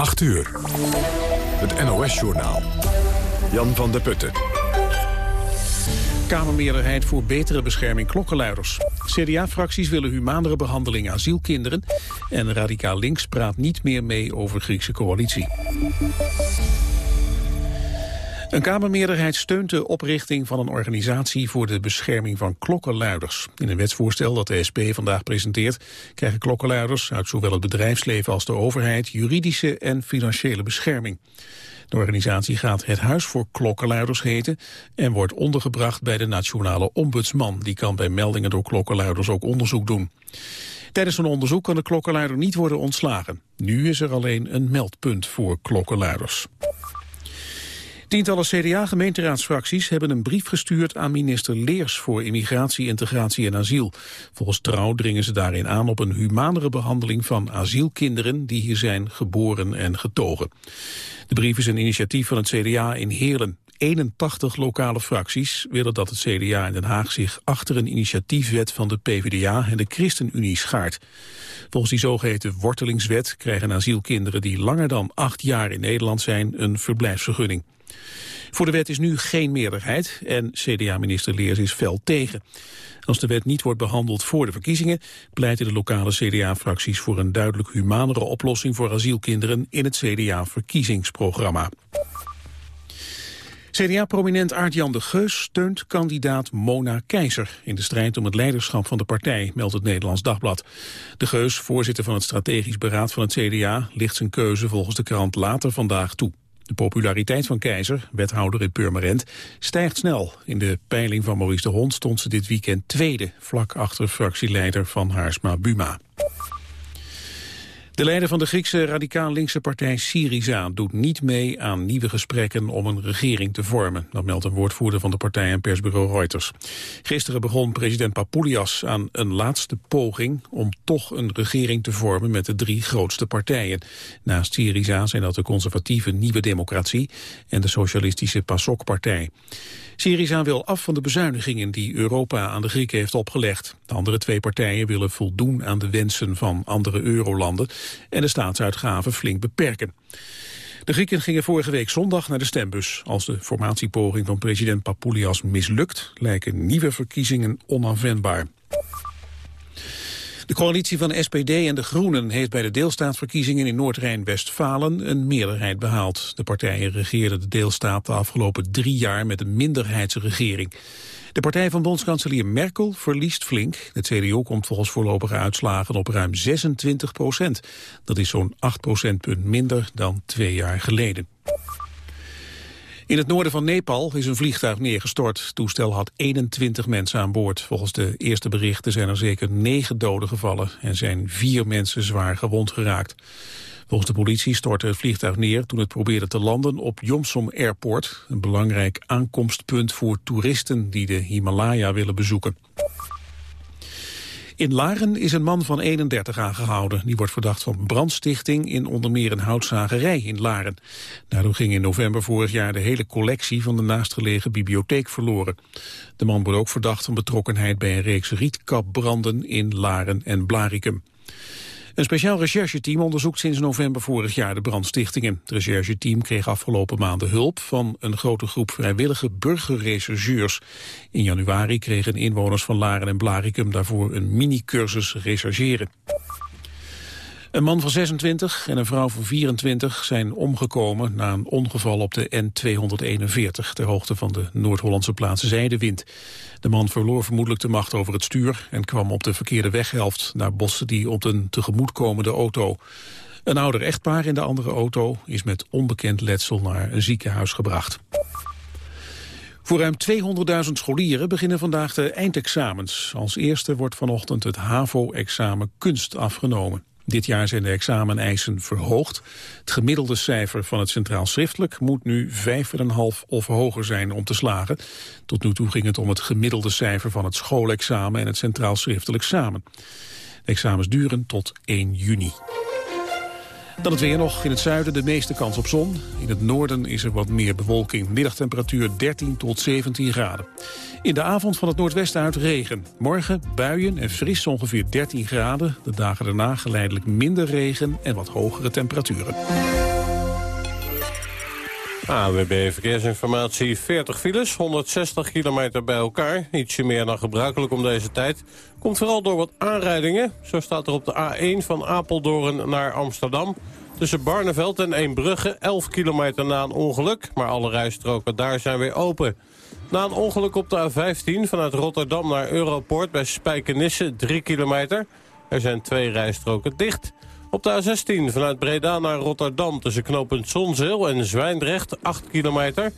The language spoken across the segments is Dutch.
8 uur. Het NOS-journaal. Jan van der Putten. Kamermeerderheid voor betere bescherming klokkenluiders. CDA-fracties willen humanere behandeling asielkinderen. En Radicaal Links praat niet meer mee over Griekse coalitie. Een Kamermeerderheid steunt de oprichting van een organisatie voor de bescherming van klokkenluiders. In een wetsvoorstel dat de SP vandaag presenteert krijgen klokkenluiders uit zowel het bedrijfsleven als de overheid juridische en financiële bescherming. De organisatie gaat het Huis voor Klokkenluiders heten en wordt ondergebracht bij de Nationale Ombudsman. Die kan bij meldingen door klokkenluiders ook onderzoek doen. Tijdens een onderzoek kan de klokkenluider niet worden ontslagen. Nu is er alleen een meldpunt voor klokkenluiders. Tientallen CDA-gemeenteraadsfracties hebben een brief gestuurd aan minister Leers voor immigratie, integratie en asiel. Volgens Trouw dringen ze daarin aan op een humanere behandeling van asielkinderen die hier zijn geboren en getogen. De brief is een initiatief van het CDA in Heerlen. 81 lokale fracties willen dat het CDA in Den Haag zich achter een initiatiefwet van de PvdA en de ChristenUnie schaart. Volgens die zogeheten wortelingswet krijgen asielkinderen die langer dan acht jaar in Nederland zijn een verblijfsvergunning. Voor de wet is nu geen meerderheid en CDA-minister Leers is fel tegen. Als de wet niet wordt behandeld voor de verkiezingen... pleiten de lokale CDA-fracties voor een duidelijk humanere oplossing voor asielkinderen in het CDA-verkiezingsprogramma. CDA-prominent Aart-Jan de Geus steunt kandidaat Mona Keizer... in de strijd om het leiderschap van de partij, meldt het Nederlands Dagblad. De Geus, voorzitter van het strategisch beraad van het CDA... ligt zijn keuze volgens de krant later vandaag toe. De populariteit van Keizer, wethouder in Purmerend, stijgt snel. In de peiling van Maurice de Hond stond ze dit weekend tweede... vlak achter fractieleider van Haarsma Buma. De leider van de Griekse radicaal-linkse partij Syriza doet niet mee aan nieuwe gesprekken om een regering te vormen. Dat meldt een woordvoerder van de partij en persbureau Reuters. Gisteren begon president Papoulias aan een laatste poging om toch een regering te vormen met de drie grootste partijen. Naast Syriza zijn dat de conservatieve Nieuwe Democratie en de socialistische PASOK-partij. Syriza wil af van de bezuinigingen die Europa aan de Grieken heeft opgelegd. De andere twee partijen willen voldoen aan de wensen van andere eurolanden en de staatsuitgaven flink beperken. De Grieken gingen vorige week zondag naar de stembus. Als de formatiepoging van president Papoulias mislukt, lijken nieuwe verkiezingen onaanwendbaar. De coalitie van SPD en de Groenen heeft bij de deelstaatverkiezingen in Noord-Rijn-Westfalen een meerderheid behaald. De partijen regeerden de deelstaat de afgelopen drie jaar met een minderheidsregering. De partij van bondskanselier Merkel verliest flink. Het CDU komt volgens voorlopige uitslagen op ruim 26 procent. Dat is zo'n 8 procentpunt minder dan twee jaar geleden. In het noorden van Nepal is een vliegtuig neergestort. Het toestel had 21 mensen aan boord. Volgens de eerste berichten zijn er zeker negen doden gevallen... en zijn vier mensen zwaar gewond geraakt. Volgens de politie stortte het vliegtuig neer toen het probeerde te landen op Jomsom Airport, een belangrijk aankomstpunt voor toeristen die de Himalaya willen bezoeken. In Laren is een man van 31 aangehouden. Die wordt verdacht van brandstichting in onder meer een houtzagerij in Laren. Daardoor ging in november vorig jaar de hele collectie van de naastgelegen bibliotheek verloren. De man wordt ook verdacht van betrokkenheid bij een reeks rietkapbranden in Laren en Blaricum. Een speciaal rechercheteam onderzoekt sinds november vorig jaar de brandstichtingen. Het rechercheteam kreeg afgelopen maanden hulp van een grote groep vrijwillige burgerrechercheurs. In januari kregen inwoners van Laren en Blaricum daarvoor een mini-cursus rechercheren. Een man van 26 en een vrouw van 24 zijn omgekomen na een ongeval op de N241 ter hoogte van de Noord-Hollandse plaats Zijdewind. De man verloor vermoedelijk de macht over het stuur en kwam op de verkeerde weghelft naar botste die op een tegemoetkomende auto. Een ouder echtpaar in de andere auto is met onbekend letsel naar een ziekenhuis gebracht. Voor ruim 200.000 scholieren beginnen vandaag de eindexamens. Als eerste wordt vanochtend het HAVO-examen kunst afgenomen. Dit jaar zijn de exameneisen verhoogd. Het gemiddelde cijfer van het Centraal Schriftelijk moet nu 5,5 of hoger zijn om te slagen. Tot nu toe ging het om het gemiddelde cijfer van het schoolexamen en het Centraal Schriftelijk Samen. De examens duren tot 1 juni. Dan het weer nog. In het zuiden de meeste kans op zon. In het noorden is er wat meer bewolking. Middagtemperatuur 13 tot 17 graden. In de avond van het noordwesten uit regen. Morgen buien en fris ongeveer 13 graden. De dagen daarna geleidelijk minder regen en wat hogere temperaturen. AWB Verkeersinformatie, 40 files, 160 kilometer bij elkaar. Ietsje meer dan gebruikelijk om deze tijd. Komt vooral door wat aanrijdingen. Zo staat er op de A1 van Apeldoorn naar Amsterdam. Tussen Barneveld en Eembrugge, 11 kilometer na een ongeluk. Maar alle rijstroken daar zijn weer open. Na een ongeluk op de A15 vanuit Rotterdam naar Europoort bij Spijkenisse, 3 kilometer. Er zijn twee rijstroken dicht... Op de A16 vanuit Breda naar Rotterdam tussen knooppunt Zonzeel en Zwijndrecht, 8 kilometer.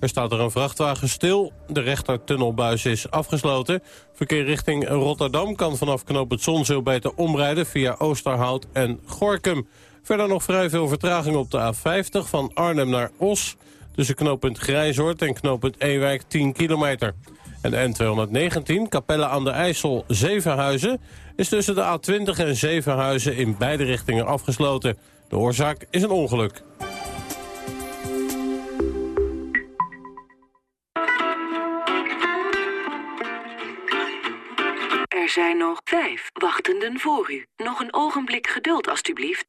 Er staat er een vrachtwagen stil. De rechtertunnelbuis is afgesloten. Verkeer richting Rotterdam kan vanaf knooppunt Zonzeel beter omrijden via Oosterhout en Gorkum. Verder nog vrij veel vertraging op de A50 van Arnhem naar Os. Tussen knooppunt Grijzoord en knooppunt Ewijk 10 kilometer. En de N219, Capelle aan de IJssel, Zevenhuizen is tussen de A20 en Zevenhuizen in beide richtingen afgesloten. De oorzaak is een ongeluk. Zijn nog vijf wachtenden voor u. Nog een ogenblik geduld, alstublieft.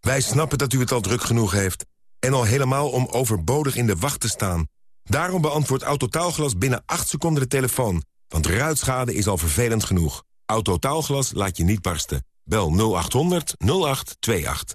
Wij snappen dat u het al druk genoeg heeft. En al helemaal om overbodig in de wacht te staan. Daarom beantwoordt Autotaalglas binnen 8 seconden de telefoon want ruitschade is al vervelend genoeg. Autotaalglas laat je niet barsten. Bel 0800 0828.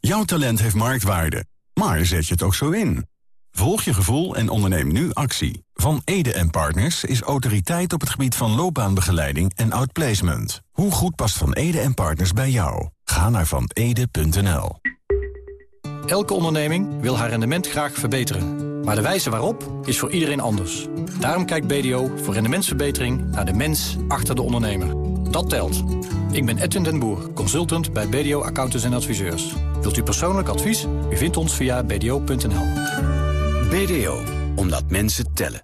Jouw talent heeft marktwaarde, maar zet je het ook zo in? Volg je gevoel en onderneem nu actie. Van Ede Partners is autoriteit op het gebied van loopbaanbegeleiding en outplacement. Hoe goed past Van Ede Partners bij jou? Ga naar vanede.nl. Elke onderneming wil haar rendement graag verbeteren. Maar de wijze waarop is voor iedereen anders. Daarom kijkt BDO voor rendementsverbetering naar de mens achter de ondernemer. Dat telt. Ik ben Edwin den Boer, consultant bij BDO Accountants en Adviseurs. Wilt u persoonlijk advies? U vindt ons via bdo.nl. BDO, omdat mensen tellen.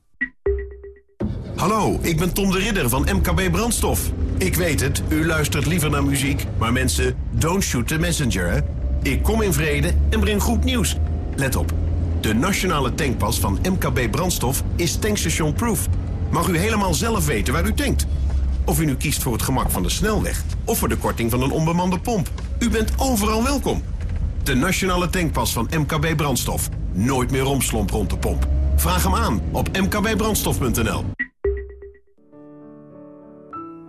Hallo, ik ben Tom de Ridder van MKB Brandstof. Ik weet het, u luistert liever naar muziek, maar mensen, don't shoot the messenger, hè? Ik kom in vrede en breng goed nieuws. Let op. De nationale tankpas van MKB Brandstof is tankstation proof. Mag u helemaal zelf weten waar u tankt. Of u nu kiest voor het gemak van de snelweg of voor de korting van een onbemande pomp. U bent overal welkom. De nationale tankpas van MKB Brandstof. Nooit meer romslomp rond de pomp. Vraag hem aan op mkbbrandstof.nl.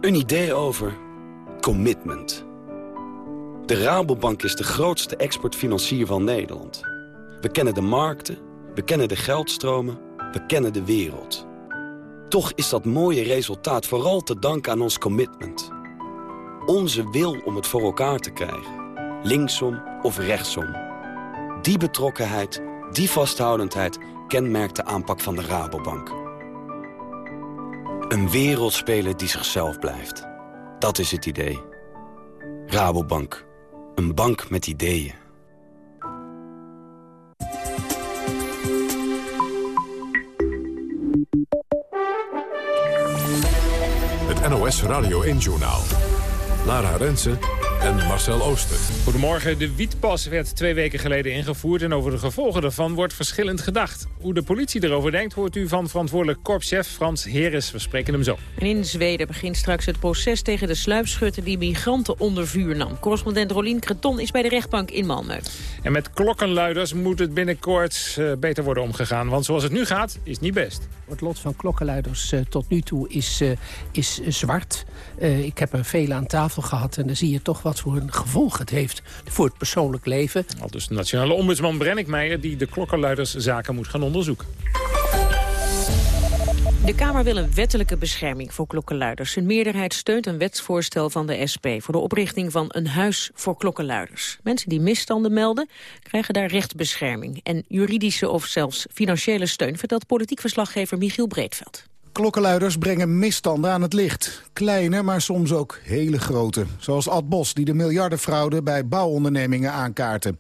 Een idee over commitment. De Rabobank is de grootste exportfinancier van Nederland... We kennen de markten, we kennen de geldstromen, we kennen de wereld. Toch is dat mooie resultaat vooral te danken aan ons commitment. Onze wil om het voor elkaar te krijgen. Linksom of rechtsom. Die betrokkenheid, die vasthoudendheid kenmerkt de aanpak van de Rabobank. Een wereldspeler die zichzelf blijft. Dat is het idee. Rabobank. Een bank met ideeën. NOS Radio 1-journaal. Lara Rensen en Marcel Ooster. Goedemorgen. De wietpas werd twee weken geleden ingevoerd... en over de gevolgen daarvan wordt verschillend gedacht. Hoe de politie erover denkt, hoort u van verantwoordelijk korpschef Frans Heres. We spreken hem zo. En in Zweden begint straks het proces tegen de sluipschutter... die migranten onder vuur nam. Correspondent Rolien Creton is bij de rechtbank in Malmö. En met klokkenluiders moet het binnenkort uh, beter worden omgegaan. Want zoals het nu gaat, is niet best. Het lot van klokkenluiders uh, tot nu toe is, uh, is zwart. ik heb er veel aan tafel gehad en dan zie je toch wat voor een gevolg het heeft voor het persoonlijk leven. Al dus de nationale ombudsman Brennick Meijer die de klokkenluiderszaken moet gaan onderzoeken. De Kamer wil een wettelijke bescherming voor klokkenluiders. Een meerderheid steunt een wetsvoorstel van de SP... voor de oprichting van een huis voor klokkenluiders. Mensen die misstanden melden, krijgen daar rechtsbescherming... en juridische of zelfs financiële steun... vertelt politiek verslaggever Michiel Breedveld. Klokkenluiders brengen misstanden aan het licht. Kleine, maar soms ook hele grote. Zoals Ad Bos, die de miljardenfraude bij bouwondernemingen aankaarten.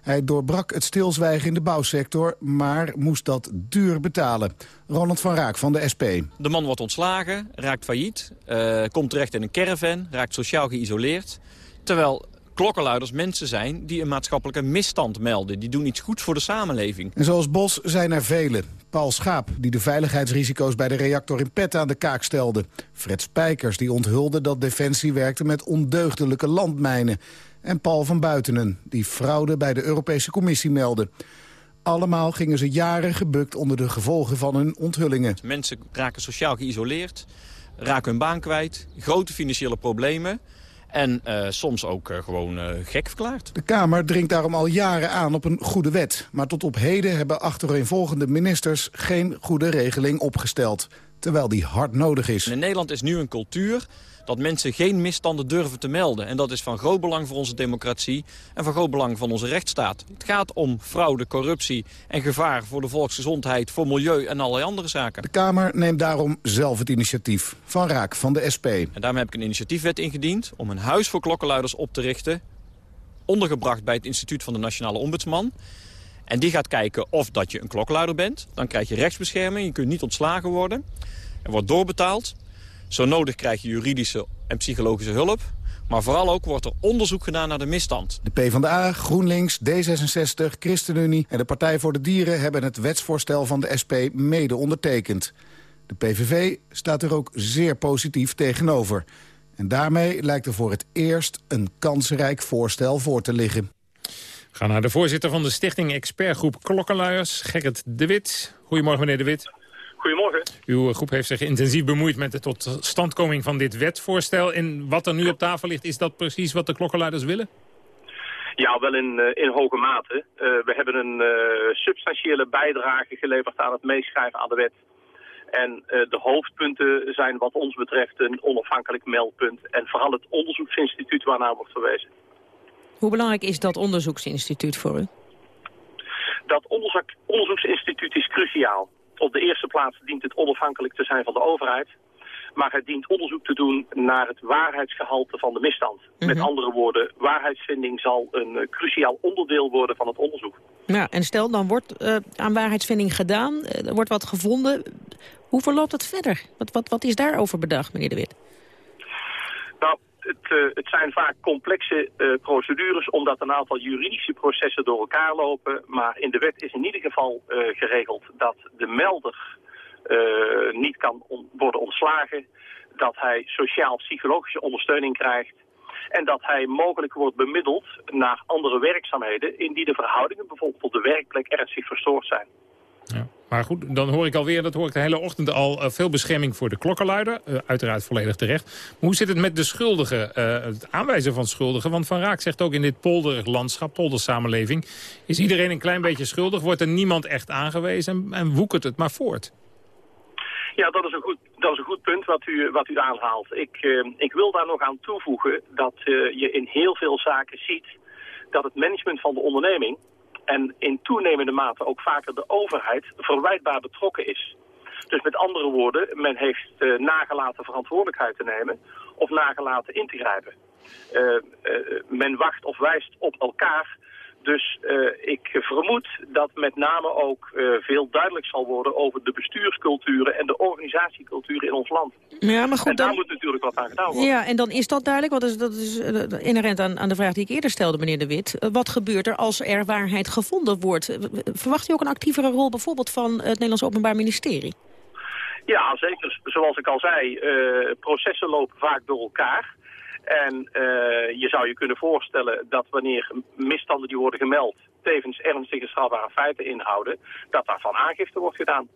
Hij doorbrak het stilzwijgen in de bouwsector, maar moest dat duur betalen. Ronald van Raak van de SP. De man wordt ontslagen, raakt failliet, uh, komt terecht in een caravan, raakt sociaal geïsoleerd. Terwijl klokkenluiders mensen zijn die een maatschappelijke misstand melden. Die doen iets goeds voor de samenleving. En zoals Bos zijn er velen. Paul Schaap, die de veiligheidsrisico's bij de reactor in Pet aan de kaak stelde. Fred Spijkers, die onthulde dat Defensie werkte met ondeugdelijke landmijnen. En Paul van Buitenen, die fraude bij de Europese Commissie meldde. Allemaal gingen ze jaren gebukt onder de gevolgen van hun onthullingen. Mensen raken sociaal geïsoleerd, raken hun baan kwijt, grote financiële problemen... En uh, soms ook uh, gewoon uh, gek verklaard. De Kamer dringt daarom al jaren aan op een goede wet. Maar tot op heden hebben achtereenvolgende ministers geen goede regeling opgesteld. Terwijl die hard nodig is. In Nederland is nu een cultuur dat mensen geen misstanden durven te melden. En dat is van groot belang voor onze democratie en van groot belang van onze rechtsstaat. Het gaat om fraude, corruptie en gevaar voor de volksgezondheid, voor milieu en allerlei andere zaken. De Kamer neemt daarom zelf het initiatief. Van Raak van de SP. En daarmee heb ik een initiatiefwet ingediend om een huis voor klokkenluiders op te richten. Ondergebracht bij het instituut van de Nationale Ombudsman. En die gaat kijken of dat je een klokkenluider bent. Dan krijg je rechtsbescherming, je kunt niet ontslagen worden. Er wordt doorbetaald. Zo nodig krijg je juridische en psychologische hulp. Maar vooral ook wordt er onderzoek gedaan naar de misstand. De PvdA, GroenLinks, D66, ChristenUnie en de Partij voor de Dieren... hebben het wetsvoorstel van de SP mede ondertekend. De PVV staat er ook zeer positief tegenover. En daarmee lijkt er voor het eerst een kansrijk voorstel voor te liggen. Ga naar de voorzitter van de stichting Expertgroep Klokkenluiers, Gerrit de Wit. Goedemorgen, meneer de Wit. Goedemorgen. Uw groep heeft zich intensief bemoeid met de totstandkoming van dit wetvoorstel. En wat er nu op tafel ligt, is dat precies wat de klokkenluiders willen? Ja, wel in, eh, in hoge mate. Uh, we hebben een uh, substantiële bijdrage geleverd aan het meeschrijven aan de wet. En de hoofdpunten zijn wat ons betreft een onafhankelijk meldpunt. En vooral het onderzoeksinstituut waarnaar wordt verwezen. Hoe belangrijk is dat onderzoeksinstituut voor u? Dat onderzoek, onderzoeksinstituut is cruciaal. Op de eerste plaats dient het onafhankelijk te zijn van de overheid. Maar het dient onderzoek te doen naar het waarheidsgehalte van de misstand. Met mhm. andere woorden, waarheidsvinding zal een uh, cruciaal onderdeel worden van het onderzoek. Ja, en stel, dan wordt uh, aan waarheidsvinding gedaan, uh, er wordt wat gevonden. Hoe verloopt dat verder? Wat, wat, wat is daarover bedacht, meneer De Wit? Nou, het, uh, het, zijn vaak complexe uh, procedures omdat een aantal juridische processen door elkaar lopen. Maar in de wet is in ieder geval uh, geregeld dat de melder niet kan worden ontslagen. Dat hij sociaal-psychologische ondersteuning krijgt. En dat hij mogelijk wordt bemiddeld naar andere werkzaamheden... indien de verhoudingen bijvoorbeeld op de werkplek ernstig verstoord zijn. Ja. Maar goed, dan hoor ik alweer, dat hoor ik de hele ochtend al, uh, veel bescherming voor de klokkenluider. Uh, uiteraard volledig terecht. Maar hoe zit het met de schuldigen, uh, het aanwijzen van schuldigen? Want Van Raak zegt ook in dit polderig landschap, poldersamenleving... is iedereen een klein beetje schuldig, wordt er niemand echt aangewezen... en, en woekert het maar voort. Ja, dat is een goed, dat is een goed punt wat u, wat u aanhaalt. Ik, ik wil daar nog aan toevoegen dat je in heel veel zaken ziet... dat het management van de onderneming en in toenemende mate ook vaker de overheid verwijtbaar betrokken is. Dus met andere woorden, men heeft uh, nagelaten verantwoordelijkheid te nemen of nagelaten in te grijpen. Uh, uh, men wacht of wijst op elkaar dus uh, ik vermoed dat met name ook uh, veel duidelijk zal worden over de bestuursculturen en de organisatieculturen in ons land. Ja, maar goed, en daar dan... moet natuurlijk wat aan gedaan worden. Ja, en dan is dat duidelijk, want dat is, dat is uh, inherent aan, aan de vraag die ik eerder stelde, meneer De Wit. wat gebeurt er als er waarheid gevonden wordt? Verwacht u ook een actievere rol bijvoorbeeld van het Nederlands Openbaar Ministerie? Ja, zeker. Zoals ik al zei, processen lopen vaak door elkaar. En uh, je zou je kunnen voorstellen dat wanneer misstanden die worden gemeld tevens ernstige strafbare feiten inhouden, dat daarvan aangifte wordt gedaan.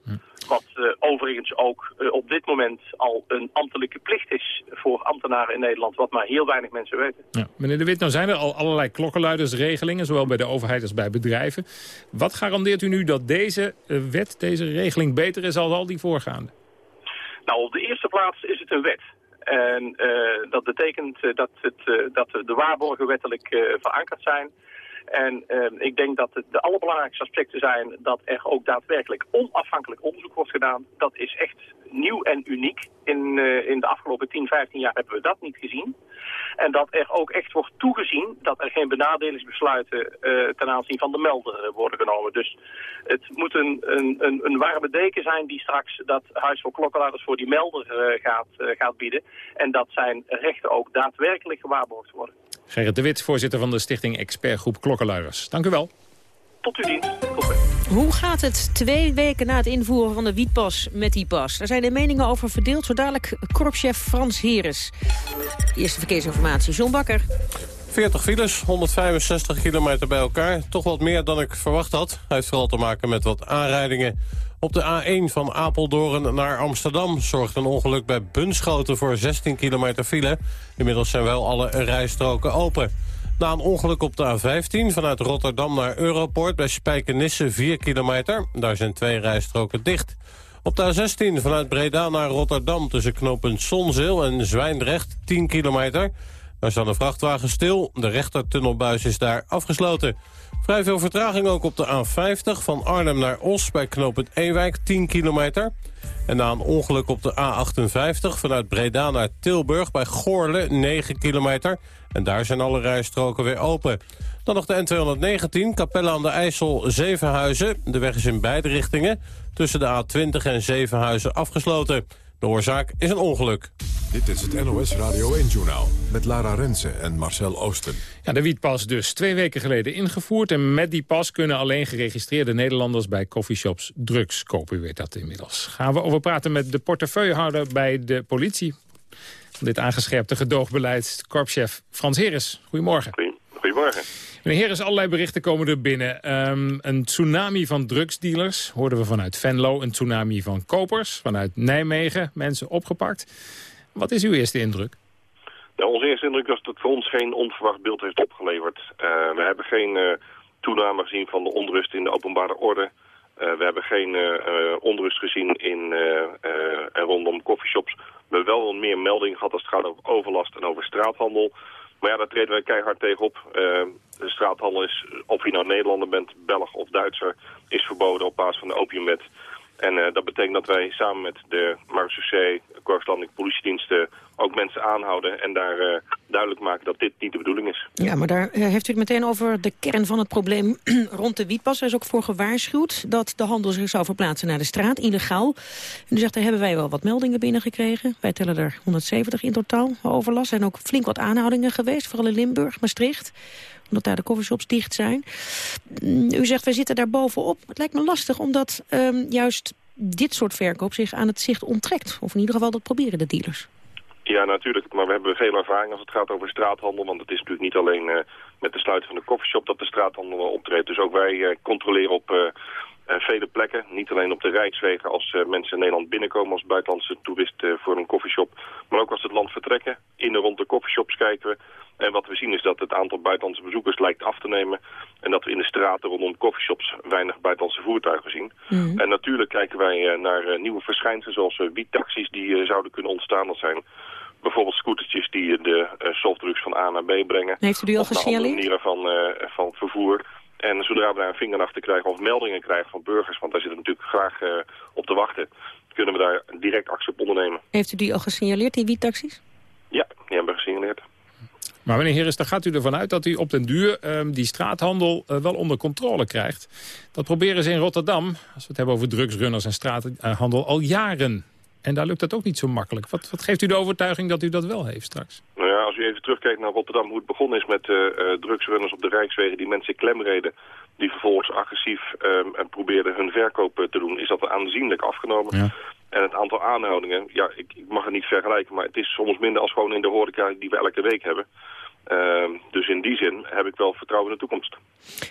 Wat uh, overigens ook uh, op dit moment al een ambtelijke plicht is voor ambtenaren in Nederland, wat maar heel weinig mensen weten. Ja. Meneer De Wit, nou zijn er al allerlei klokkenluidersregelingen, zowel bij de overheid als bij bedrijven. Wat garandeert u nu dat deze wet, deze regeling beter is dan al die voorgaande? Nou, op de eerste plaats is het een wet. En uh, dat betekent uh, dat, het, uh, dat de waarborgen wettelijk verankerd zijn. En ik denk dat de allerbelangrijkste aspecten zijn dat er ook daadwerkelijk onafhankelijk onderzoek wordt gedaan. Dat is echt nieuw en uniek. In, in de afgelopen 10, 15 jaar hebben we dat niet gezien. En dat er ook echt wordt toegezien dat er geen benadelingsbesluiten uh, ten aanzien van de melder worden genomen. Dus het moet een, een, een, een warme deken zijn die straks dat Huis voor Klokkenluiders voor die melder uh, gaat, gaat bieden. En dat zijn rechten ook daadwerkelijk gewaarborgd worden. Gerrit de Wit, voorzitter van de stichting Expertgroep Klokkenluiders. Dank u wel. Tot uw dienst. Hoe gaat het twee weken na het invoeren van de wietpas met die pas? Daar zijn de meningen over verdeeld. Zo dadelijk korpschef Frans Heres. Eerste verkeersinformatie, John Bakker. 40 files, 165 kilometer bij elkaar. Toch wat meer dan ik verwacht had. heeft vooral te maken met wat aanrijdingen. Op de A1 van Apeldoorn naar Amsterdam zorgt een ongeluk bij Bunschoten voor 16 kilometer file. Inmiddels zijn wel alle rijstroken open. Na een ongeluk op de A15 vanuit Rotterdam naar Europoort bij Spijkenisse 4 kilometer. Daar zijn twee rijstroken dicht. Op de A16 vanuit Breda naar Rotterdam tussen knooppunt Zonzeel en Zwijndrecht 10 kilometer. Daar staan een vrachtwagen stil. De rechtertunnelbuis is daar afgesloten. Vrij veel vertraging ook op de A50 van Arnhem naar Os bij knooppunt Ewijk 10 kilometer. En na een ongeluk op de A58 vanuit Breda naar Tilburg bij Goorle 9 kilometer. En daar zijn alle rijstroken weer open. Dan nog de N219, Capelle aan de IJssel, Zevenhuizen. De weg is in beide richtingen. Tussen de A20 en Zevenhuizen afgesloten. De oorzaak is een ongeluk. Dit is het NOS Radio 1-journaal met Lara Rensen en Marcel Oosten. Ja, de wietpas dus twee weken geleden ingevoerd. En met die pas kunnen alleen geregistreerde Nederlanders bij coffeeshops drugs kopen. U weet dat inmiddels. Gaan we over praten met de portefeuillehouder bij de politie. Van dit aangescherpte gedoogbeleid, korpschef Frans Heres. Goedemorgen. Goedemorgen. Meneer Heres, allerlei berichten komen er binnen. Ehm, een tsunami van drugsdealers, hoorden we vanuit Venlo. Een tsunami van kopers, vanuit Nijmegen. Mensen opgepakt. Wat is uw eerste indruk? Nou, onze eerste indruk was dat het voor ons geen onverwacht beeld heeft opgeleverd. Uh, we hebben geen uh, toename gezien van de onrust in de openbare orde. Uh, we hebben geen onrust gezien in en rondom coffeeshops. We hebben wel meer meldingen gehad als het gaat over overlast en over straathandel. Maar ja, daar treden wij keihard tegen op. de straathandel is, of je nou Nederlander bent, Belg of Duitser, is verboden op basis van de opiumwet. En uh, dat betekent dat wij samen met de marechaussee, korpslandelijke politiediensten ook mensen aanhouden en daar uh, duidelijk maken dat dit niet de bedoeling is. Ja, maar daar uh, heeft u het meteen over de kern van het probleem rond de wietpas. Er is ook voor gewaarschuwd dat de handel zich zou verplaatsen naar de straat, illegaal. En u zegt, daar hebben wij wel wat meldingen binnengekregen. Wij tellen er 170 in totaal overlast. Er zijn ook flink wat aanhoudingen geweest, vooral in Limburg, Maastricht omdat daar de coffeeshops dicht zijn. Mm, u zegt, wij zitten daar bovenop. Het lijkt me lastig, omdat um, juist dit soort verkoop zich aan het zicht onttrekt. Of in ieder geval dat proberen de dealers. Ja, natuurlijk. Maar we hebben veel ervaring als het gaat over straathandel. Want het is natuurlijk niet alleen uh, met de sluiten van de coffeeshop dat de straathandel optreedt. Dus ook wij uh, controleren op uh, vele plekken. Niet alleen op de rijkswegen als mensen in Nederland binnenkomen als buitenlandse toerist voor een coffeeshop. Maar ook als ze het land vertrekken. In en rond de coffeeshops kijken we. En wat we zien is dat het aantal buitenlandse bezoekers lijkt af te nemen. En dat we in de straten rondom coffeeshops weinig buitenlandse voertuigen zien. Mm. En natuurlijk kijken wij uh, naar uh, nieuwe verschijnselen zoals uh, wiettaxis die zouden kunnen ontstaan. Dat zijn bijvoorbeeld scootertjes die de softdrugs van A naar B brengen. Heeft u die al gesignaleerd? manieren van, van vervoer. En zodra we daar een vinger achter krijgen of meldingen krijgen van burgers, want daar zitten we natuurlijk graag op te wachten, kunnen we daar direct actie op ondernemen. Heeft u die al gesignaleerd, die wiettaxis? Ja, die hebben we gesignaleerd. Maar meneer Heres, dan gaat u ervan uit dat u op den duur um, die straathandel uh, wel onder controle krijgt. Dat proberen ze in Rotterdam, als we het hebben over drugsrunners en straathandel, al jaren. En daar lukt dat ook niet zo makkelijk. Wat, wat geeft u de overtuiging dat u dat wel heeft straks? Nou ja, als u even terugkijkt naar Rotterdam, hoe het begonnen is met uh, uh, drugsrunners op de Rijkswegen die mensen klemreden, die vervolgens agressief um, en probeerden hun verkoop te doen, is dat aanzienlijk afgenomen. Ja. En het aantal aanhoudingen, ja, ik, ik, mag het niet vergelijken, maar het is soms minder als gewoon in de horeca die we elke week hebben. Uh, dus in die zin heb ik wel vertrouwen in de toekomst.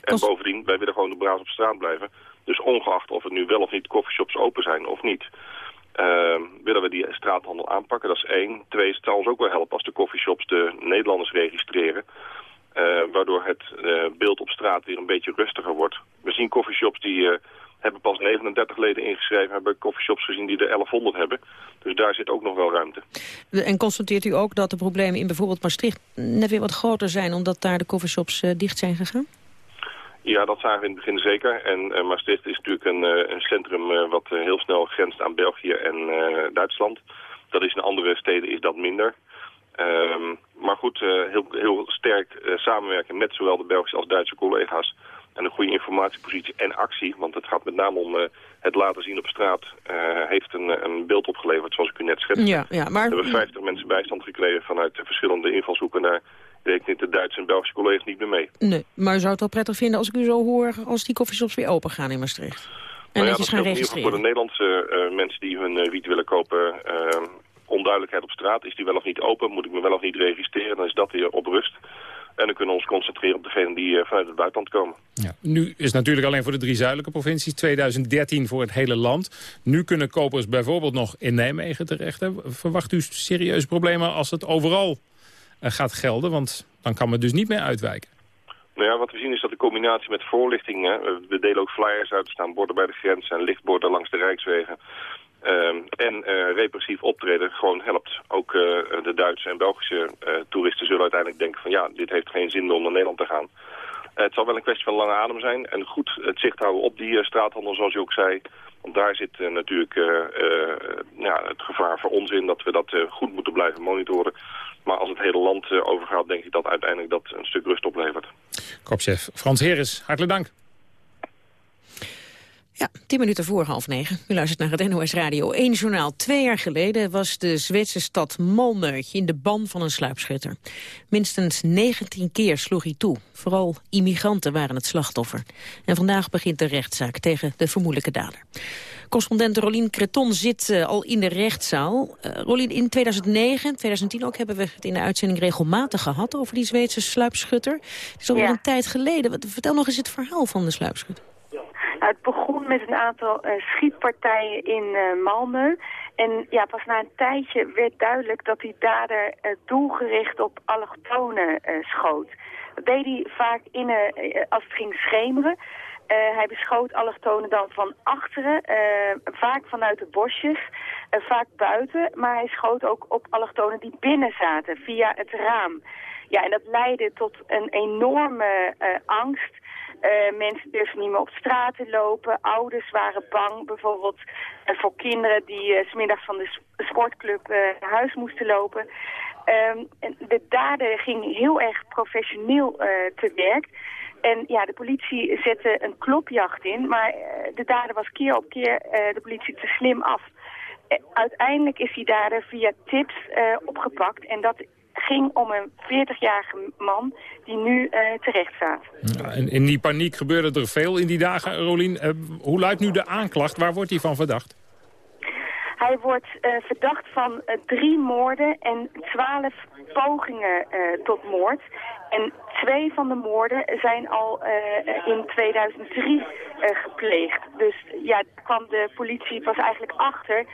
En bovendien, wij willen gewoon de braas op straat blijven. Dus ongeacht of het nu wel of niet coffeeshops open zijn of niet... Uh, willen we die straathandel aanpakken, dat is één. Twee, het zal ons ook wel helpen als de coffeeshops de Nederlanders registreren. Uh, waardoor het uh, beeld op straat weer een beetje rustiger wordt. We zien coffeeshops die eh, hebben pas 39 leden ingeschreven. Hebben coffeeshops gezien die er 1100 hebben. Dus daar zit ook nog wel ruimte. En constateert u ook dat de problemen in bijvoorbeeld Maastricht net weer wat groter zijn... omdat daar de coffeeshops uh, dicht zijn gegaan? Ja, dat zagen we in het begin zeker. En uh, Maastricht is natuurlijk een, uh, een centrum wat heel snel grenst aan België en Duitsland. Dat is in andere steden is dat minder. Um, maar goed, heel, heel sterk samenwerken met zowel de Belgische als Duitse collega's en een goede informatiepositie en actie, want het gaat met name om uh, het laten zien op straat, uh, heeft een, een beeld opgeleverd zoals ik u net schetste. Ja, ja, maar... We hebben 50 mensen bijstand gekregen vanuit verschillende invalshoeken naar deed ik de Duitse en Belgische collega's niet meer mee. Nee, maar u zou het wel prettig vinden als ik u zo hoor... als die koffieshops weer open gaan in Maastricht? En nou ja, gaan in ieder geval registreren? voor de Nederlandse eh, mensen die hun eh, wiet willen kopen... eh, onduidelijkheid op straat. Is die wel of niet open? Moet ik me wel of niet registreren? Dan is dat weer op rust. En dan kunnen we ons concentreren op degenen die eh, vanuit het buitenland komen. Ja. Nu is natuurlijk alleen voor de drie zuidelijke provincies. 2013 voor het hele land. Nu kunnen kopers bijvoorbeeld nog in Nijmegen terecht. Hè. Verwacht u serieuze problemen als het overal eh, gaat gelden? Want dan kan men dus niet meer uitwijken. Nou ja, wat we zien is dat de combinatie met voorlichting... Hè, we delen ook flyers uit, er staan borden bij de grens en lichtborden langs de rijkswegen... Ehm, en eh, repressief optreden gewoon helpt. Ook eh, de Duitse en Belgische eh, toeristen zullen uiteindelijk denken van... ja, dit heeft geen zin om naar Nederland te gaan. Het zal wel een kwestie van lange adem zijn. En goed het zicht houden op die straathandel, zoals u ook zei. Want daar zit natuurlijk ja, het gevaar voor ons in... dat we dat goed moeten blijven monitoren. Maar als het hele land overgaat, denk ik dat uiteindelijk dat een stuk rust oplevert. Kopchef Frans Heres, hartelijk dank. Ja, tien minuten voor half negen. U luistert naar het NOS Radio 1 journaal. Twee jaar geleden was de Zweedse stad Malmö in de ban van een sluipschutter. Minstens 19 keer sloeg hij toe. Vooral immigranten waren het slachtoffer. En vandaag begint de rechtszaak tegen de vermoedelijke dader. Correspondent Rolien Creton zit eh, al in de rechtszaal. Uh, Rolien, in 2009, 2010 ook, hebben we het in de uitzending regelmatig gehad... over die Zweedse sluipschutter. Het is alweer Ja. een tijd geleden. Vertel nog eens het verhaal van de sluipschutter. Het begon met een aantal eh, schietpartijen in eh Malmö. En ja, pas na een tijdje werd duidelijk dat die dader eh, doelgericht op allochtonen schoot. Dat deed hij vaak in, als het ging schemeren. Hij beschoot allochtonen dan van achteren, vaak vanuit de bosjes, vaak buiten. Maar hij schoot ook op allochtonen die binnen zaten, via het raam. Ja, en dat leidde tot een enorme angst. Eh, mensen durfden niet meer op straat te lopen. Ouders waren bang, bijvoorbeeld eh, voor kinderen die eh, 's smiddags van de sportclub naar huis moesten lopen. Ehm, de dader ging heel erg professioneel te werk. En ja, de politie zette een klopjacht in, maar de dader was keer op keer de politie te slim af. Uiteindelijk is die dader via tips opgepakt en dat ging om een 40-jarige man die nu eh, terecht staat. Ja, en in die paniek gebeurde er veel in die dagen, Rolien. Eh, hoe luidt nu de aanklacht? Waar wordt hij van verdacht? Hij wordt eh, verdacht van drie moorden en twaalf pogingen tot moord. En twee van de moorden zijn al in 2003 eh, gepleegd. Dus ja, kwam de politie pas eigenlijk achter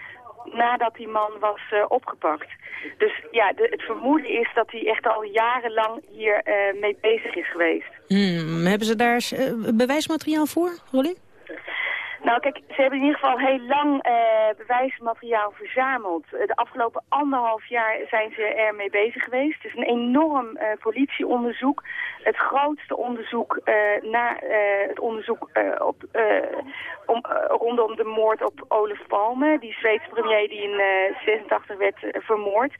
nadat die man was eh, opgepakt. Dus ja, het vermoeden is dat hij echt al jarenlang hier eh, mee bezig is geweest. Hmm, hebben ze daar eh, bewijsmateriaal voor, Rolien? Nou kijk, ze hebben in ieder geval heel lang eh, bewijsmateriaal verzameld. Eh, de afgelopen anderhalf jaar zijn ze ermee bezig geweest. Het is een enorm eh, politieonderzoek. Het grootste onderzoek na het onderzoek op, om, rondom de moord op Olaf Palme. Die Zweedse premier die in eh 86 werd vermoord.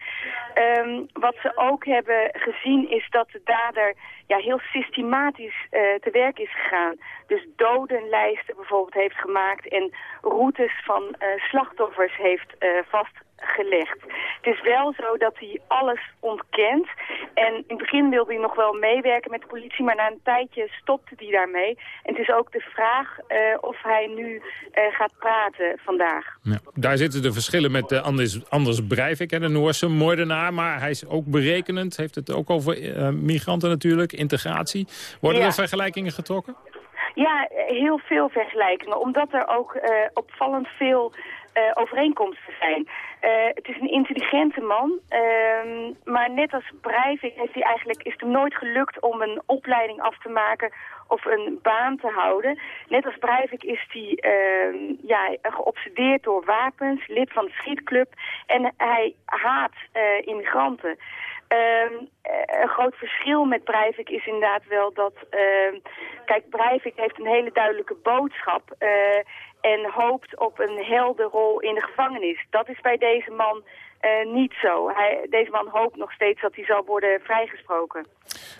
Ehm, wat ze ook hebben gezien is dat de dader ja, heel systematisch te werk is gegaan. Dus dodenlijsten bijvoorbeeld heeft gemaakt en routes van eh, slachtoffers heeft eh, vastgelegd. Het is wel zo dat hij alles ontkent. En in het begin wilde hij nog wel meewerken met de politie, maar na een tijdje stopte hij daarmee. En het is ook de vraag eh, of hij nu gaat praten vandaag. Ja. Daar zitten de verschillen met Anders, Anders Breivik, hè, de Noorse moordenaar. Maar hij is ook berekenend, heeft het ook over migranten natuurlijk, integratie. Worden Ja. er vergelijkingen getrokken? Ja, heel veel vergelijkingen, omdat er ook eh, opvallend veel eh, overeenkomsten zijn. Eh, het is een intelligente man, ehm, maar net als Breivik heeft hij eigenlijk, is het hem nooit gelukt om een opleiding af te maken of een baan te houden. Net als Breivik is hij ehm, ja, geobsedeerd door wapens, lid van de schietclub en hij haat immigranten. Ehm, eh, een groot verschil met Breivik is inderdaad wel dat... ehm, kijk, Breivik heeft een hele duidelijke boodschap... eh, en hoopt op een helderrol in de gevangenis. Dat is bij deze man eh, niet zo. Hij, deze man hoopt nog steeds dat hij zal worden vrijgesproken.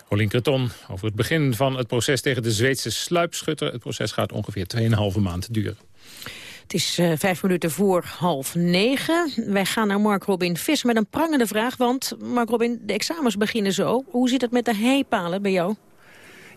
Rolien Creton over het begin van het proces tegen de Zweedse sluipschutter. Het proces gaat ongeveer 2,5 maand duren. Het is uh, vijf minuten voor half negen. Wij gaan naar Mark Robin Vis met een prangende vraag. Want, Mark Robin, de examens beginnen zo. Hoe zit het met de heipalen bij jou?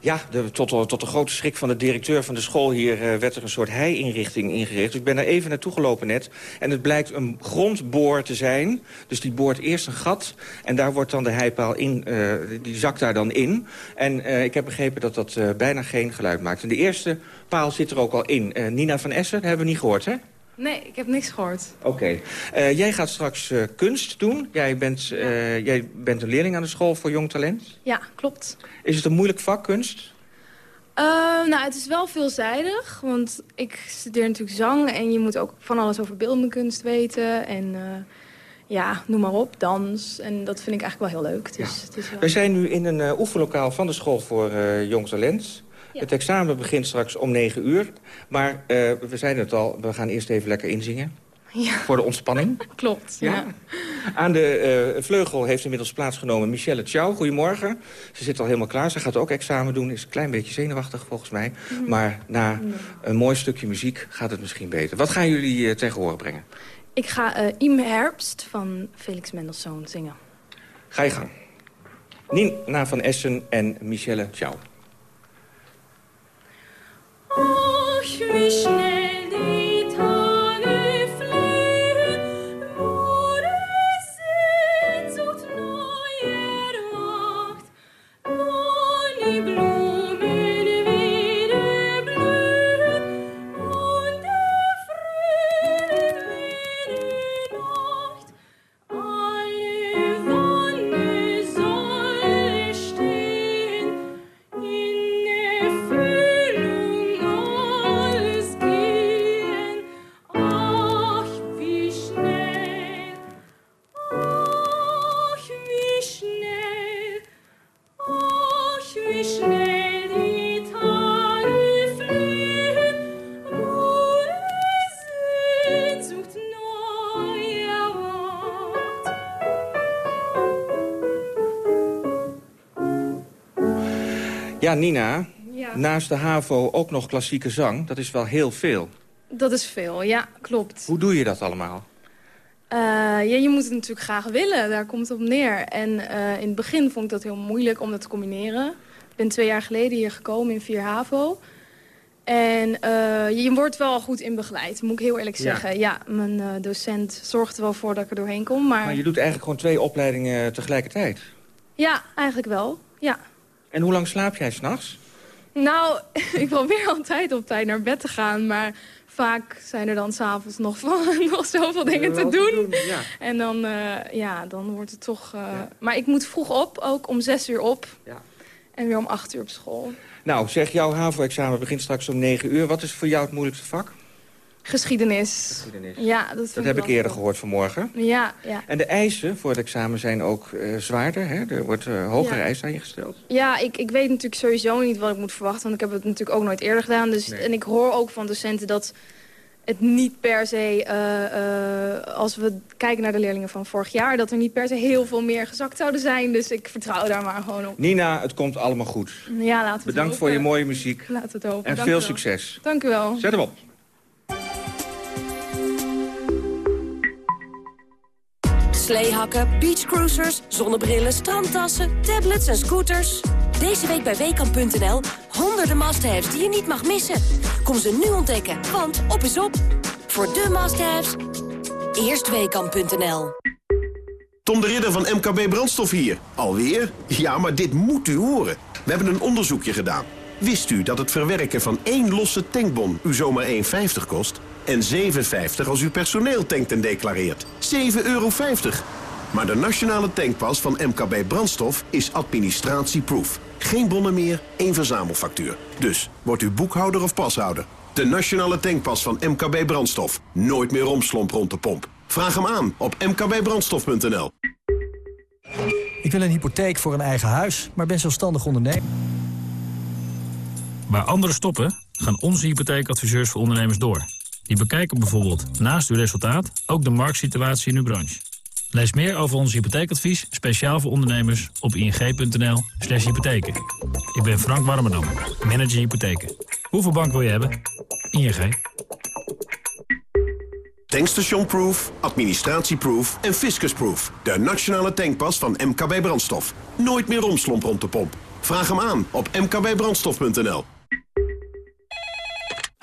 Ja, de, tot, tot de grote schrik van de directeur van de school hier... Uh, werd er een soort hei-inrichting ingericht. Dus ik ben er even naartoe gelopen net. En het blijkt een grondboor te zijn. Dus die boort eerst een gat. En daar wordt dan de heipaal in... Uh, die zakt daar dan in. En ik heb begrepen dat dat bijna geen geluid maakt. En de eerste paal zit er ook al in. Nina van Essen, dat hebben we niet gehoord, hè? Nee, ik heb niks gehoord. Oké. Okay. Uh, jij gaat straks uh, kunst doen. Jij bent, uh, jij bent een leerling aan de school voor jong talent. Ja, klopt. Is het een moeilijk vak, kunst? nou, het is wel veelzijdig. Want ik studeer natuurlijk zang. En je moet ook van alles over beeldende kunst weten. En ja, noem maar op, dans. En dat vind ik eigenlijk wel heel leuk. Dus ja. het is wel... We zijn nu in een oefenlokaal van de school voor jong talent. Ja. Het examen begint straks om 9 uur. Maar uh, we zeiden het al, we gaan eerst even lekker inzingen. Ja. Voor de ontspanning. Klopt, ja. ja. Aan de uh, vleugel heeft inmiddels plaatsgenomen Michelle Tjouw. Goedemorgen. Ze zit al helemaal klaar. Ze gaat ook examen doen. Is een klein beetje zenuwachtig volgens mij. Mm. Maar na mm. een mooi stukje muziek gaat het misschien beter. Wat gaan jullie uh, tegen horen brengen? Ik ga uh, Im Herbst van Felix Mendelssohn zingen. Ga je gang. Nina van Essen en Michelle Tjouw. Oh, Ach, wie schnell Ja, Nina. Ja. Naast de HAVO ook nog klassieke zang. Dat is wel heel veel. Dat is veel, ja, klopt. Hoe doe je dat allemaal? Eh, ja, je moet het natuurlijk graag willen, daar komt het op neer. En eh, in het begin vond ik dat heel moeilijk om dat te combineren. Ik ben twee jaar geleden hier gekomen in 4 HAVO. En eh, je, je wordt wel goed in begeleid, moet ik heel eerlijk zeggen. Ja, mijn docent zorgt er wel voor dat ik er doorheen kom. Maar, Maar je doet eigenlijk gewoon twee opleidingen tegelijkertijd. ja, eigenlijk wel, ja. En hoe lang slaap jij s'nachts? Nou, ik probeer altijd op tijd naar bed te gaan, maar vaak zijn er dan s'avonds nog, van- nog zoveel dingen te doen. ja. En dan, eh, ja, dan wordt het toch... eh, Maar ik moet vroeg op, ook om zes uur op. Ja. En weer om acht uur op school. Nou, zeg, jouw HAVO-examen begint straks om 9 uur. Wat is voor jou het moeilijkste vak? Geschiedenis. Geschiedenis. Ja, dat, heb ik eerder goed. gehoord vanmorgen. Ja, ja. En de eisen voor het examen zijn ook eh, zwaarder. Hè? Er wordt eh hogere Ja. eisen aan je gesteld. Ja, ik, ik weet natuurlijk sowieso niet wat ik moet verwachten. Want ik heb het natuurlijk ook nooit eerder gedaan. Dus, Nee. En ik hoor ook van docenten dat het niet per se... eh, als we kijken naar de leerlingen van vorig jaar... dat er niet per se heel veel meer gezakt zouden zijn. Dus ik vertrouw daar maar gewoon op. Nina, het komt allemaal goed. Ja, laten we Bedankt voor je mooie muziek. Laten we het hopen. En Dank veel succes. Dank u wel. Zet hem op. Sleehakken, beachcruisers, zonnebrillen, strandtassen, tablets en scooters. Deze week bij Weekamp.nl honderden must-haves die je niet mag missen. Kom ze nu ontdekken, want op is op. Voor de must-haves, eerst Weekamp.nl. Tom de Ridder van MKB Brandstof hier. Alweer? Ja, maar dit moet u horen. We hebben een onderzoekje gedaan. Wist u dat het verwerken van één losse tankbon u zomaar 1,50 kost? En 7,50 als u personeel tankt en declareert. 7,50 euro. Maar de nationale tankpas van MKB Brandstof is administratieproof. Geen bonnen meer, één verzamelfactuur. Dus wordt u boekhouder of pashouder. De nationale tankpas van MKB Brandstof. Nooit meer romslomp rond de pomp. Vraag hem aan op mkbbrandstof.nl. Ik wil een hypotheek voor een eigen huis, maar ben zelfstandig ondernemer. Waar anderen stoppen, gaan onze hypotheekadviseurs voor ondernemers door. Die bekijken bijvoorbeeld naast uw resultaat ook de marktsituatie in uw branche. Lees meer over ons hypotheekadvies, speciaal voor ondernemers, op ing.nl slash hypotheken. Ik ben Frank Warmerdam, manager hypotheken. Hoeveel bank wil je hebben? ING. Tankstationproof, administratieproof en fiscusproof. De nationale tankpas van MKB Brandstof. Nooit meer romslomp rond de pomp. Vraag hem aan op mkbbrandstof.nl.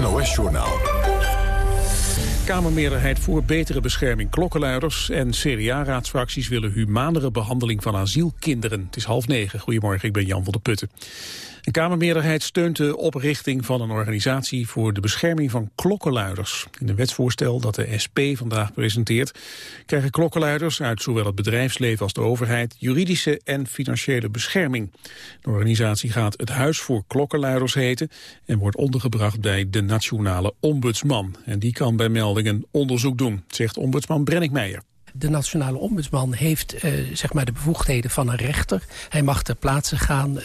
NOS-journaal. Kamermeerderheid voor betere bescherming klokkenluiders... en CDA-raadsfracties willen humanere behandeling van asielkinderen. Het is half negen. Goedemorgen, ik ben Jan van der Putten. Een Kamermeerderheid steunt de oprichting van een organisatie voor de bescherming van klokkenluiders. In een wetsvoorstel dat de SP vandaag presenteert krijgen klokkenluiders uit zowel het bedrijfsleven als de overheid juridische en financiële bescherming. De organisatie gaat het Huis voor Klokkenluiders heten en wordt ondergebracht bij de Nationale Ombudsman. En die kan bij meldingen onderzoek doen, zegt ombudsman Brennick Meijer. De nationale ombudsman heeft uh, zeg maar de bevoegdheden van een rechter. Hij mag ter plaatse gaan, uh,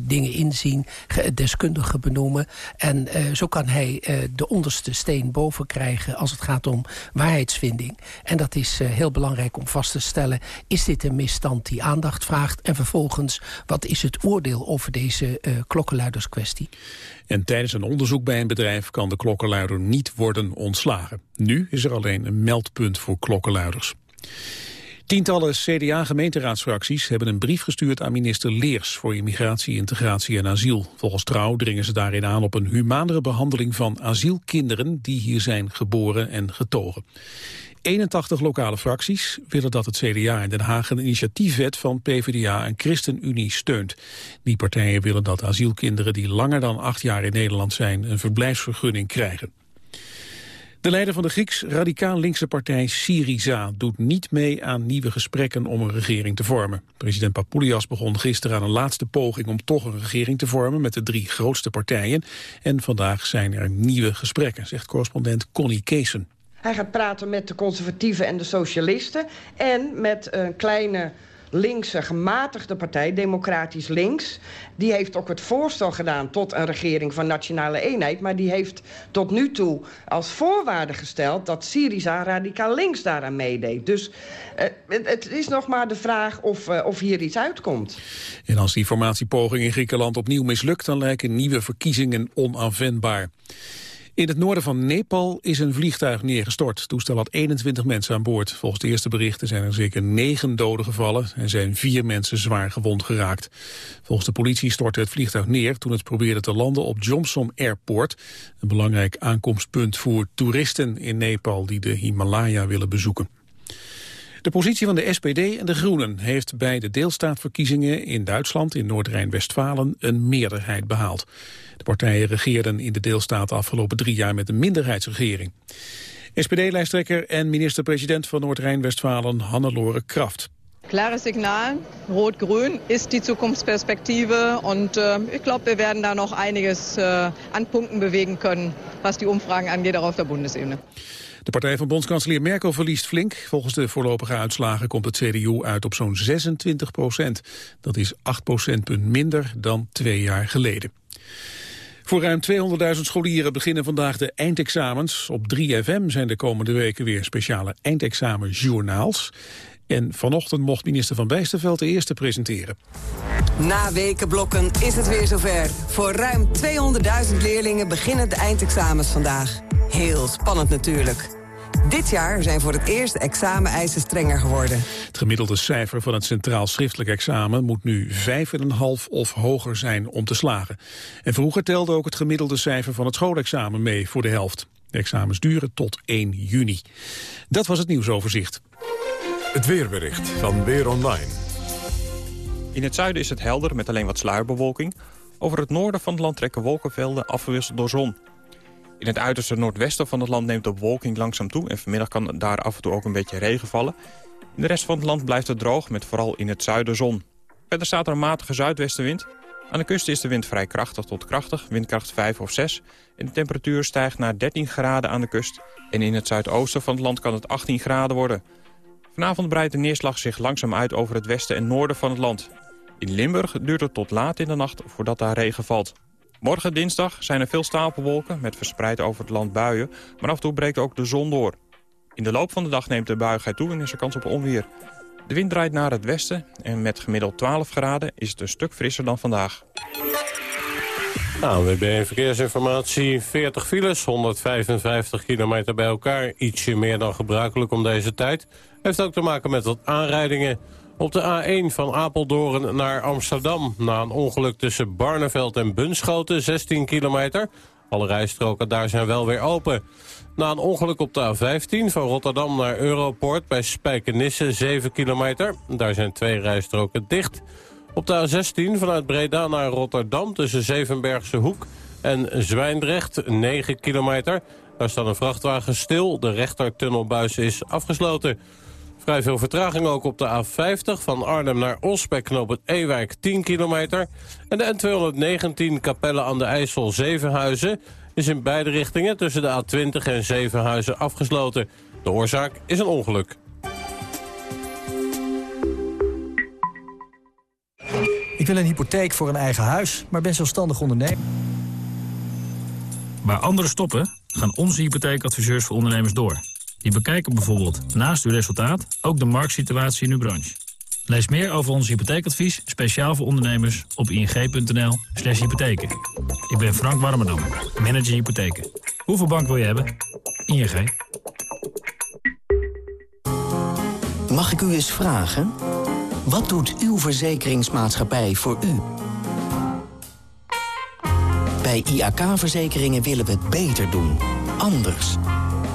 dingen inzien, deskundigen benoemen. En uh, zo kan hij de onderste steen boven krijgen als het gaat om waarheidsvinding. En dat is heel belangrijk om vast te stellen. Is dit een misstand die aandacht vraagt? En vervolgens, wat is het oordeel over deze klokkenluiderskwestie? En tijdens een onderzoek bij een bedrijf kan de klokkenluider niet worden ontslagen. Nu is er alleen een meldpunt voor klokkenluiders. Tientallen CDA-gemeenteraadsfracties hebben een brief gestuurd aan minister Leers voor immigratie, integratie en asiel. Volgens Trouw dringen ze daarin aan op een humanere behandeling van asielkinderen die hier zijn geboren en getogen. 81 lokale fracties willen dat het CDA in Den Haag een initiatiefwet van PvdA en ChristenUnie steunt. Die partijen willen dat asielkinderen die langer dan acht jaar in Nederland zijn een verblijfsvergunning krijgen. De leider van de Grieks-radicaal linkse partij Syriza doet niet mee aan nieuwe gesprekken om een regering te vormen. President Papoulias begon gisteren aan een laatste poging om toch een regering te vormen met de drie grootste partijen. En vandaag zijn er nieuwe gesprekken, zegt correspondent Connie Keesen. Hij gaat praten met de conservatieven en de socialisten en met een kleine linkse gematigde partij, Democratisch Links. Die heeft ook het voorstel gedaan tot een regering van nationale eenheid. Maar die heeft tot nu toe als voorwaarde gesteld... dat Syriza radicaal links daaraan meedeed. Dus uh, het, is nog maar de vraag of, uh, of hier iets uitkomt. En als die formatiepoging in Griekenland opnieuw mislukt... dan lijken nieuwe verkiezingen onaanwendbaar. In het noorden van Nepal is een vliegtuig neergestort. Het toestel had 21 mensen aan boord. Volgens de eerste berichten zijn er zeker negen doden gevallen... en zijn vier mensen zwaar gewond geraakt. Volgens de politie stortte het vliegtuig neer... toen het probeerde te landen op Jomsom Airport... een belangrijk aankomstpunt voor toeristen in Nepal... die de Himalaya willen bezoeken. De positie van de SPD en de Groenen heeft bij de deelstaatverkiezingen in Duitsland, in Noord-Rijn-Westfalen, een meerderheid behaald. De partijen regeerden in de deelstaat de afgelopen drie jaar met een minderheidsregering. SPD-lijsttrekker en minister-president van Noord-Rijn-Westfalen, Hannelore Kraft. Klares Signal, Rot-Grün ist die Zukunftsperspektive und ich glaube, wir werden da noch einiges äh, bewegen können, was die Umfragen angeht, auch auf der Bundesebene. De partij van bondskanselier Merkel verliest flink. Volgens de voorlopige uitslagen komt het CDU uit op zo'n 26 procent. Dat is 8 procentpunt minder dan twee jaar geleden. Voor ruim 200.000 scholieren beginnen vandaag de eindexamens. Op 3FM zijn de komende weken weer speciale eindexamenjournaals. En vanochtend mocht minister Van Bijsterveld de eerste presenteren. Na wekenblokken is het weer zover. Voor ruim 200.000 leerlingen beginnen de eindexamens vandaag. Heel spannend natuurlijk. Dit jaar zijn voor het eerst exameneisen strenger geworden. Het gemiddelde cijfer van het centraal schriftelijk examen moet nu 5,5 of hoger zijn om te slagen. En vroeger telde ook het gemiddelde cijfer van het schoolexamen mee voor de helft. De examens duren tot 1 juni. Dat was het nieuwsoverzicht. Het weerbericht van Weer Online. In het zuiden is het helder met alleen wat sluierbewolking. Over het noorden van het land trekken wolkenvelden afgewisseld door zon. In het uiterste noordwesten van het land neemt de bewolking langzaam toe... en vanmiddag kan daar af en toe ook een beetje regen vallen. In de rest van het land blijft het droog, met vooral in het zuiden zon. Verder staat er een matige zuidwestenwind. Aan de kust is de wind vrij krachtig tot krachtig, windkracht 5 of 6. En de temperatuur stijgt naar 13 graden aan de kust. En in het zuidoosten van het land kan het 18 graden worden. Vanavond breidt de neerslag zich langzaam uit over het westen en noorden van het land. In Limburg duurt het tot laat in de nacht voordat daar regen valt. Morgen dinsdag zijn er veel stapelwolken met verspreid over het land buien. Maar af en toe breekt ook de zon door. In de loop van de dag neemt de buigheid toe en is er kans op onweer. De wind draait naar het westen en met gemiddeld 12 graden is het een stuk frisser dan vandaag. ANWB Verkeersinformatie, 40 files, 155 kilometer bij elkaar. Ietsje meer dan gebruikelijk om deze tijd. Heeft ook te maken met wat aanrijdingen. Op de A1 van Apeldoorn naar Amsterdam... na een ongeluk tussen Barneveld en Bunschoten, 16 kilometer. Alle rijstroken daar zijn wel weer open. Na een ongeluk op de A15 van Rotterdam naar Europort... bij Spijkenisse, 7 kilometer. Daar zijn twee rijstroken dicht... Op de A16 vanuit Breda naar Rotterdam tussen Zevenbergse Hoek en Zwijndrecht, 9 kilometer. Daar staat een vrachtwagen stil, de rechtertunnelbuis is afgesloten. Vrij veel vertraging ook op de A50 van Arnhem naar Os bij knoop het Ewijk 10 kilometer. En de N219 Capelle aan de IJssel Zevenhuizen is in beide richtingen tussen de A20 en Zevenhuizen afgesloten. De oorzaak is een ongeluk. Ik wil een hypotheek voor een eigen huis, maar ben zelfstandig ondernemer. Waar anderen stoppen, gaan onze hypotheekadviseurs voor ondernemers door. Die bekijken bijvoorbeeld naast uw resultaat ook de marktsituatie in uw branche. Lees meer over ons hypotheekadvies, speciaal voor ondernemers, op ing.nl slash hypotheken. Ik ben Frank Warmerdam, manager hypotheken. Hoeveel bank wil je hebben? ING. Mag ik u eens vragen? Wat doet uw verzekeringsmaatschappij voor u? Bij IAK-verzekeringen willen we het beter doen. Anders.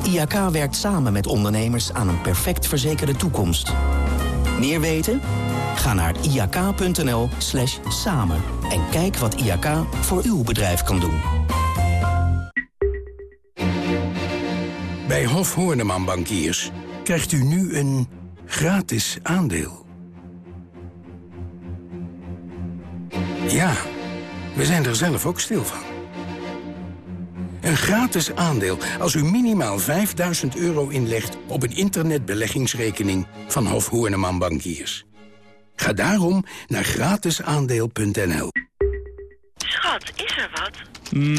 IAK werkt samen met ondernemers aan een perfect verzekerde toekomst. Meer weten? Ga naar iak.nl slash samen en kijk wat IAK voor uw bedrijf kan doen. Bij Hof Horneman Bankiers krijgt u nu een gratis aandeel. Ja, we zijn er zelf ook stil van. Een gratis aandeel als u minimaal 5000 euro inlegt op een internetbeleggingsrekening van Hof Hoorneman Bankiers. Ga daarom naar gratisaandeel.nl. Schat, is er wat?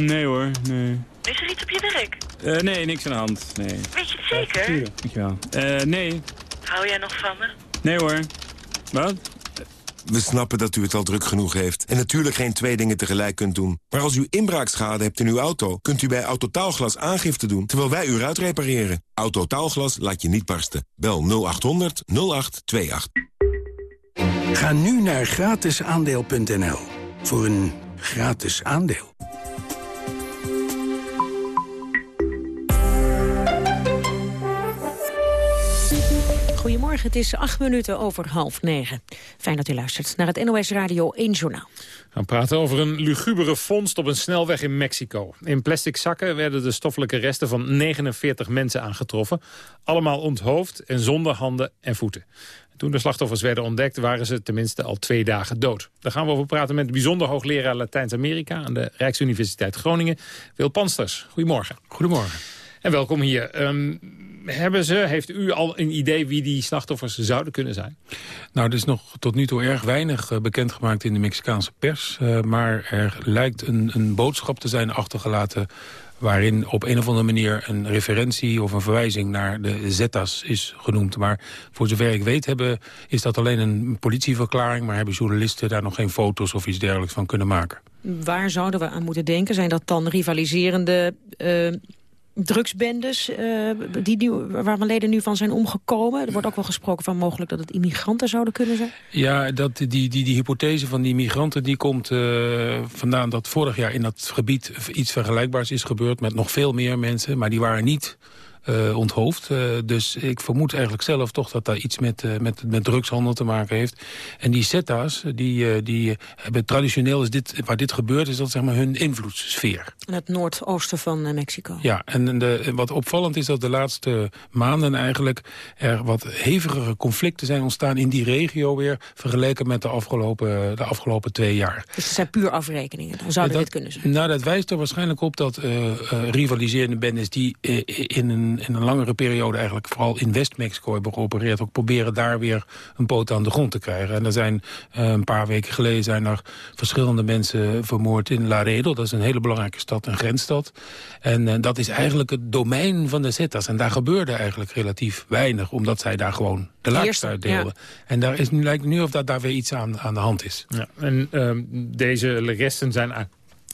Nee hoor, nee. Is er iets op je werk? Uh, nee, niks aan de hand, nee. Weet je het zeker? Uh, nee. Hou jij nog van me? Nee hoor. Wat? We snappen dat u het al druk genoeg heeft en natuurlijk geen twee dingen tegelijk kunt doen. Maar als u inbraakschade hebt in uw auto, kunt u bij Autotaalglas aangifte doen terwijl wij u eruit repareren. Autotaalglas laat je niet barsten. Bel 0800 0828. Ga nu naar gratisaandeel.nl voor een gratis aandeel. Goedemorgen, het is acht minuten over half negen. Fijn dat u luistert naar het NOS Radio 1 Journaal. We praten over een lugubere vondst op een snelweg in Mexico. In plastic zakken werden de stoffelijke resten van 49 mensen aangetroffen. Allemaal onthoofd en zonder handen en voeten. Toen de slachtoffers werden ontdekt waren ze tenminste al twee dagen dood. Daar gaan we over praten met bijzonder hoogleraar Latijns-Amerika... aan de Rijksuniversiteit Groningen, Wil Pansters. Goedemorgen. Goedemorgen. En welkom hier. Um, hebben ze, heeft u al een idee wie die slachtoffers zouden kunnen zijn? Nou, er is nog tot nu toe erg weinig uh, bekendgemaakt in de Mexicaanse pers. Uh, maar er lijkt een, een boodschap te zijn achtergelaten waarin op een of andere manier een referentie of een verwijzing naar de Zetas is genoemd. Maar voor zover ik weet hebben, is dat alleen een politieverklaring... maar hebben journalisten daar nog geen foto's of iets dergelijks van kunnen maken. Waar zouden we aan moeten denken? Zijn dat dan rivaliserende uh, drugsbendes uh, die nu, waar mijn leden nu van zijn omgekomen. Er wordt ook wel gesproken van mogelijk dat het immigranten zouden kunnen zijn. Ja, dat, die, die, die hypothese van die migranten die komt uh, vandaan dat vorig jaar in dat gebied iets vergelijkbaars is gebeurd met nog veel meer mensen. Maar die waren niet uh, onthoofd. Uh, dus ik vermoed eigenlijk zelf toch dat daar iets met, uh, met, met drugshandel te maken heeft. En die Zetas, die, die hebben traditioneel, is dit, waar dit gebeurt, is dat zeg maar hun invloedssfeer. In het noordoosten van Mexico. Ja, en de, wat opvallend is dat de laatste maanden eigenlijk er wat hevigere conflicten zijn ontstaan in die regio weer, vergeleken met de afgelopen, de afgelopen twee jaar. Dus het zijn puur afrekeningen, dan zouden dat, dit kunnen zijn. Nou, dat wijst er waarschijnlijk op dat rivaliserende bendes die in een in een langere periode eigenlijk vooral in West-Mexico hebben geopereerd... ook proberen daar weer een poot aan de grond te krijgen. En er zijn uh, een paar weken geleden zijn er verschillende mensen vermoord in Laredo. Dat is een hele belangrijke stad, een grensstad. En uh, dat is eigenlijk het domein van de Zetas. En daar gebeurde eigenlijk relatief weinig, omdat zij daar gewoon de laatste uitdeelden. Ja. En daar is nu, lijkt nu of dat daar weer iets aan, aan de hand is. Ja, en uh, deze resten zijn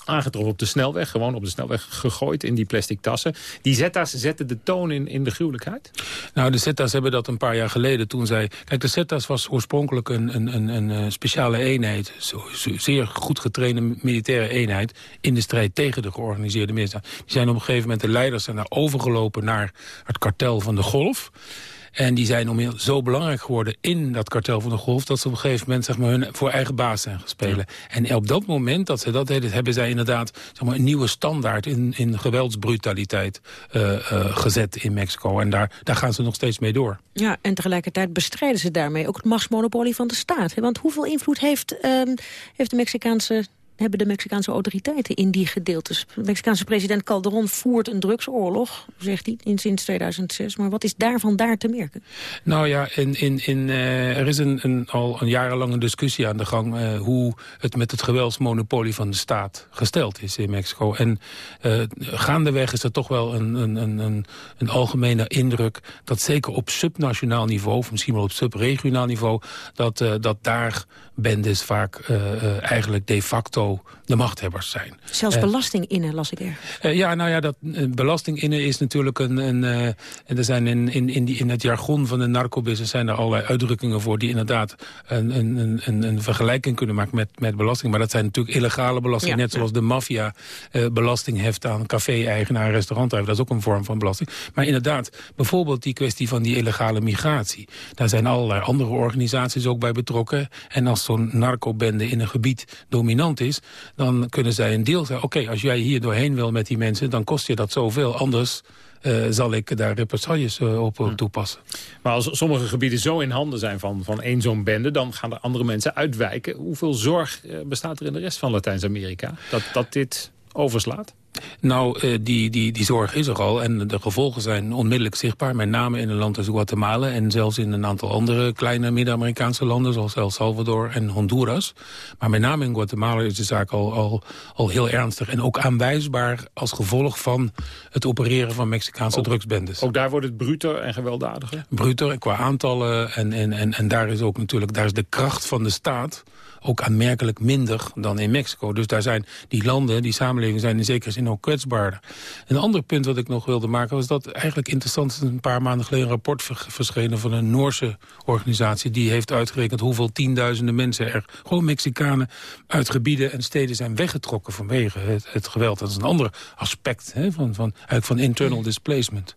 aangetroffen op de snelweg. Gewoon op de snelweg gegooid in die plastic tassen. Die Zetta's zetten de toon in, in de gruwelijkheid? Nou, de Zetta's hebben dat een paar jaar geleden toen zij... Kijk, de Zetta's was oorspronkelijk een, een, een, een eh, speciale eenheid. Zo, zeer goed getrainde militaire eenheid... in de strijd tegen de georganiseerde misdaad. Die zijn op een gegeven moment, de leiders zijn daar overgelopen... naar het kartel van de Golf... En die zijn om zo belangrijk geworden in dat kartel van de golf... dat ze op een gegeven moment zeg maar, hun voor eigen baas zijn gespelen. Ja. En op dat moment dat ze dat deden... hebben zij inderdaad zeg maar, een nieuwe standaard in, in geweldsbrutaliteit uh, uh, gezet in Mexico. En daar, daar gaan ze nog steeds mee door. Ja, en tegelijkertijd bestrijden ze daarmee ook het machtsmonopolie van de staat. Hè? Want hoeveel invloed heeft, um, heeft de Mexicaanse hebben de Mexicaanse autoriteiten in die gedeeltes. De Mexicaanse president Calderon voert een drugsoorlog, zegt hij, in, sinds 2006. Maar wat is daarvan daar te merken? Nou ja, in, in, in, uh, er is een, al een jarenlange discussie aan de gang... Uh, hoe het met het geweldsmonopolie van de staat gesteld is in Mexico. En uh, gaandeweg is er toch wel een, een, een, een, algemene indruk... dat zeker op subnationaal niveau, of misschien wel op subregionaal niveau... dat, dat daar bendes vaak eigenlijk de facto de machthebbers zijn. Zelfs belasting innen, las ik er. Uh, ja, nou ja, dat, uh, belasting innen is natuurlijk een... een en er zijn in, in, in, die, in het jargon van de narcobusiness zijn er allerlei uitdrukkingen voor... die inderdaad een, een, een, een vergelijking kunnen maken met, met belasting. Maar dat zijn natuurlijk illegale belastingen. Ja, net zoals de maffia belasting heft aan café-eigenaar, restaurant-eigenaar. Dat is ook een vorm van belasting. Maar inderdaad, bijvoorbeeld die kwestie van die illegale migratie. Daar zijn allerlei andere organisaties ook bij betrokken. En als zo'n narcobende in een gebied dominant is dan kunnen zij een deel zeggen... oké, okay, als jij hier doorheen wil met die mensen, dan kost je dat zoveel. Anders uh, zal ik daar represailles uh, op, op, toepassen. Maar als sommige gebieden zo in handen zijn van, van één zo'n bende... dan gaan er andere mensen uitwijken. Hoeveel zorg uh, bestaat er in de rest van Latijns-Amerika dat, dat dit overslaat? Nou, uh, die, die, die zorg is er al en de gevolgen zijn onmiddellijk zichtbaar. Met name in een land als Guatemala en zelfs in een aantal andere kleine Midden-Amerikaanse landen... zoals El Salvador en Honduras. Maar met name in Guatemala is de zaak al, al, al heel ernstig... en ook aanwijsbaar als gevolg van het opereren van Mexicaanse ook, drugsbendes. Ook daar wordt het bruter en gewelddadiger? Bruter qua aantallen en, en, en, en daar is ook natuurlijk daar is de kracht van de staat ook aanmerkelijk minder dan in Mexico. Dus daar zijn die landen, die samenlevingen zijn in zekere zin ook kwetsbaarder. Een ander punt wat ik nog wilde maken was dat eigenlijk interessant is een paar maanden geleden een rapport verschenen van een Noorse organisatie die heeft uitgerekend hoeveel tienduizenden mensen er, gewoon Mexicanen, uit gebieden en steden zijn weggetrokken vanwege het, het geweld. Dat is een ander aspect hè, van, van, eigenlijk van internal displacement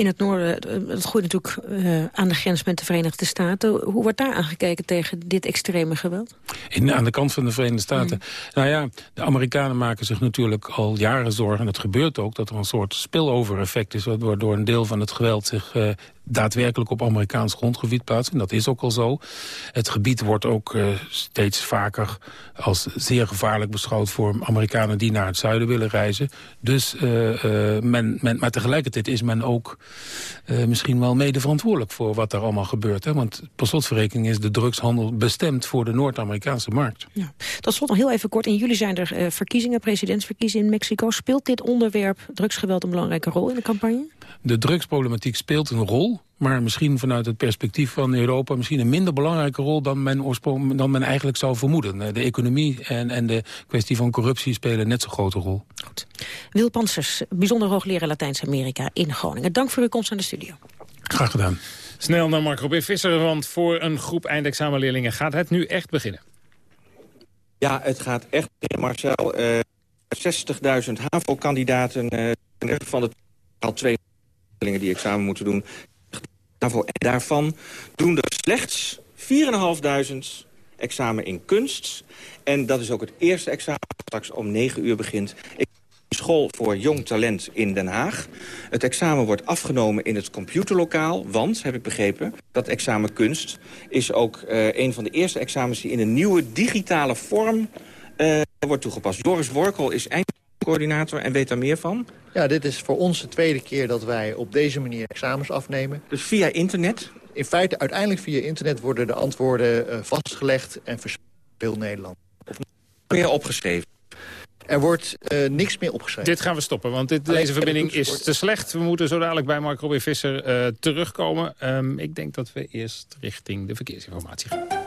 in het noorden, eh, het groeit natuurlijk uh, aan de grens met de Verenigde Staten. Hoe wordt daar aangekeken tegen dit extreme geweld? In, aan de kant van de Verenigde Staten. Mm. Nou ja, de Amerikanen maken zich natuurlijk al jaren zorgen... en het gebeurt ook dat er een soort spillover-effect is... waardoor een deel van het geweld zich uh, daadwerkelijk op Amerikaans grondgebied plaatsen. Dat is ook al zo. Het gebied wordt ook uh, steeds vaker als zeer gevaarlijk beschouwd... voor Amerikanen die naar het zuiden willen reizen. Dus, uh, uh, men, men, maar tegelijkertijd is men ook misschien wel mede verantwoordelijk... voor wat er allemaal gebeurt. Hè? Want per slotverrekening is de drugshandel bestemd... voor de Noord-Amerikaanse markt. Ja. Tot slot nog heel even kort. In juli zijn er verkiezingen, presidentsverkiezingen in Mexico. Speelt dit onderwerp drugsgeweld een belangrijke rol in de campagne? De drugsproblematiek speelt een rol, maar misschien vanuit het perspectief van Europa... misschien een minder belangrijke rol dan men, oorsprong, dan men eigenlijk zou vermoeden. Eh, de economie en, en de kwestie van corruptie spelen net zo'n grote rol. Goed. Wil Pansers, bijzonder hoogleraar Latijns-Amerika in Groningen. Dank voor uw komst aan de studio. Graag gedaan. Snel naar Marco B. Visser, want voor een groep eindexamenleerlingen gaat het nu echt beginnen. Ja, het gaat echt beginnen, Marcel. Uh, 60.000 HAVO-kandidaten uh, van de al twee leerlingen die examen moeten doen. En daarvan doen er slechts 4.500 examen in kunst. En dat is ook het eerste examen dat straks om 9 uur begint. Ik school voor jong talent in Den Haag. Het examen wordt afgenomen in het computerlokaal, want, heb ik begrepen... dat examen kunst is ook uh, een van de eerste examens... die in een nieuwe digitale vorm uh, wordt toegepast. Joris Workel is eindcoördinator en weet daar meer van. Ja, dit is voor ons de tweede keer dat wij op deze manier examens afnemen. Dus via internet? In feite, uiteindelijk via internet worden de antwoorden uh, vastgelegd en verspreid Nederland. Kun je opgeschreven? Er wordt uh, niks meer opgeschreven. Dit gaan we stoppen, want dit, deze verbinding is te slecht. We moeten zo dadelijk bij Mark Robin Visser uh, terugkomen. Um, ik denk dat we eerst richting de verkeersinformatie gaan.